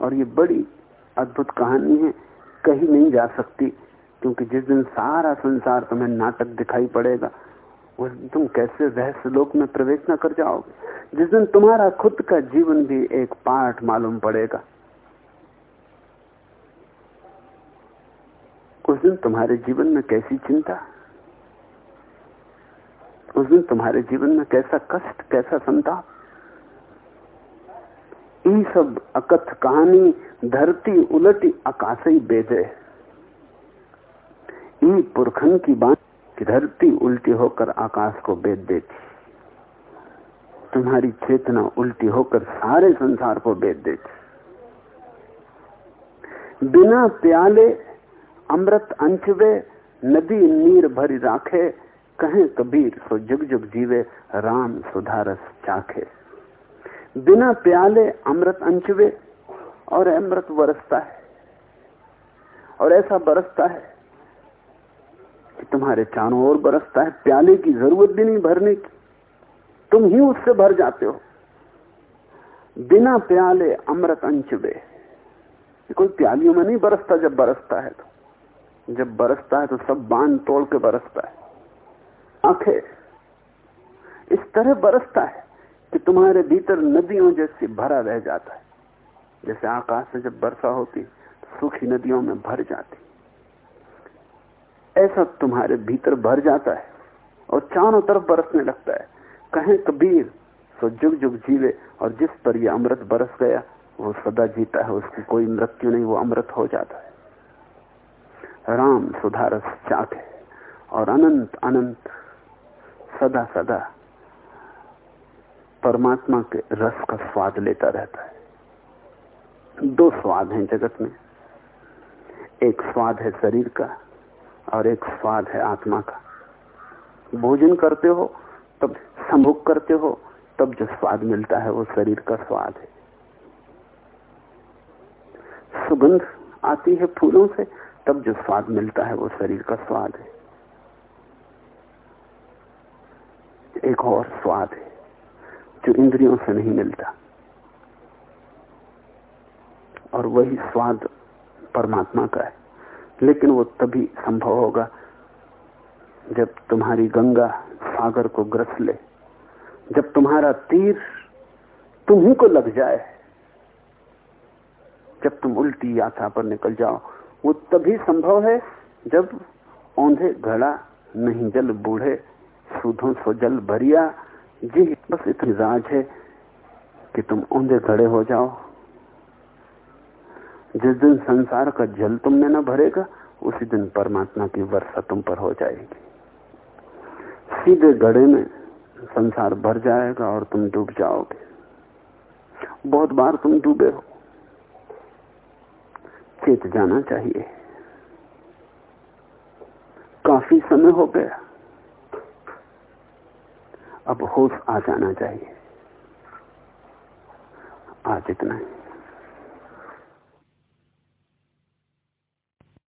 और ये बड़ी अद्भुत कहानी है। कहीं नहीं जा सकती, क्योंकि जिस दिन सारा संसार तुम्हें नाटक दिखाई पड़ेगा तुम कैसे रहस्य लोक में प्रवेश न कर जाओगे? जिस दिन तुम्हारा खुद का जीवन भी एक पाठ मालूम पड़ेगा। उस दिन तुम्हारे जीवन में कैसी चिंता? उस दिन तुम्हारे जीवन में कैसा कष्ट, कैसा संताप? ये सब अकथ कहानी धरती उलटी आकाश ही बेदे ई पुरखन की बात कि धरती उल्टी होकर आकाश को बेद देती। तुम्हारी चेतना उल्टी होकर सारे संसार को बेद देती। बिना प्याले अमृत अंचवे, नदी नीर भरी राखे, कहें कबीर सो जुग जुग जीवे, राम सुधारस चाखे। बिना प्याले अमृत अंचवे, और अमृत बरसता है, और ऐसा बरसता है तुम्हारे चारों ओर बरसता है प्याले की ज़रूरत भी नहीं भरने की। तुम ही उससे भर जाते हो। बिना प्याले अमृत अंचवे कोई प्यालियों में नहीं बरसता, जब बरसता है तो। जब बरसता है तो सब बाँध तोड़ के बरसता है। आँखें इस तरह बरसता है कि तुम्हारे भीतर नदियों जैसे भरा रह जाता है। जैसे आकाश से जब वर्षा होती तो सूखी नदियों में भर जाती। ऐसा तुम्हारे भीतर भर जाता है और चारों तरफ़ बरसने लगता है। कहें कबीर, सो जुग जुग जीवे और जिस पर यह अमृत बरस गया, वो सदा जीता है, उसकी कोई मृत्यु नहीं, वो अमृत हो जाता है। राम सुधारस चाक है और अनंत अनंत सदा सदा परमात्मा के रस का स्वाद लेता रहता है। दो स्वाद हैं जगत में। एक स्वाद है शरीर का और एक स्वाद है आत्मा का। भोजन करते हो, तब संभोग करते हो, तब जो स्वाद मिलता है वो शरीर का स्वाद है। सुगंध आती है फूलों से, तब जो स्वाद मिलता है वो शरीर का स्वाद है। एक और स्वाद है, जो इंद्रियों से नहीं मिलता। और वही स्वाद परमात्मा का है। लेकिन वो तभी संभव होगा जब तुम्हारी गंगा सागर को ग्रस ले। जब तुम्हारा तीर तुम्ही को लग जाए। जब तुम उल्टी यात्रा पर निकल जाओ, वो तभी संभव है जब औंधे घड़ा नहीं जल बूढ़े, सूधों सो जल भरिया, जी, बस इतनी राज है कि तुम औंधे घड़े हो जाओ। जिस दिन संसार का जल तुमने न भरेगा, उसी दिन परमात्मा की वर्षा तुम पर हो जाएगी। सीधे गड़े में संसार भर जाएगा और तुम डूब जाओगे। बहुत बार तुम डूबे हो। चेत जाना चाहिए। काफ़ी समय हो गया। अब होश आ जाना चाहिए। आज इतना ही।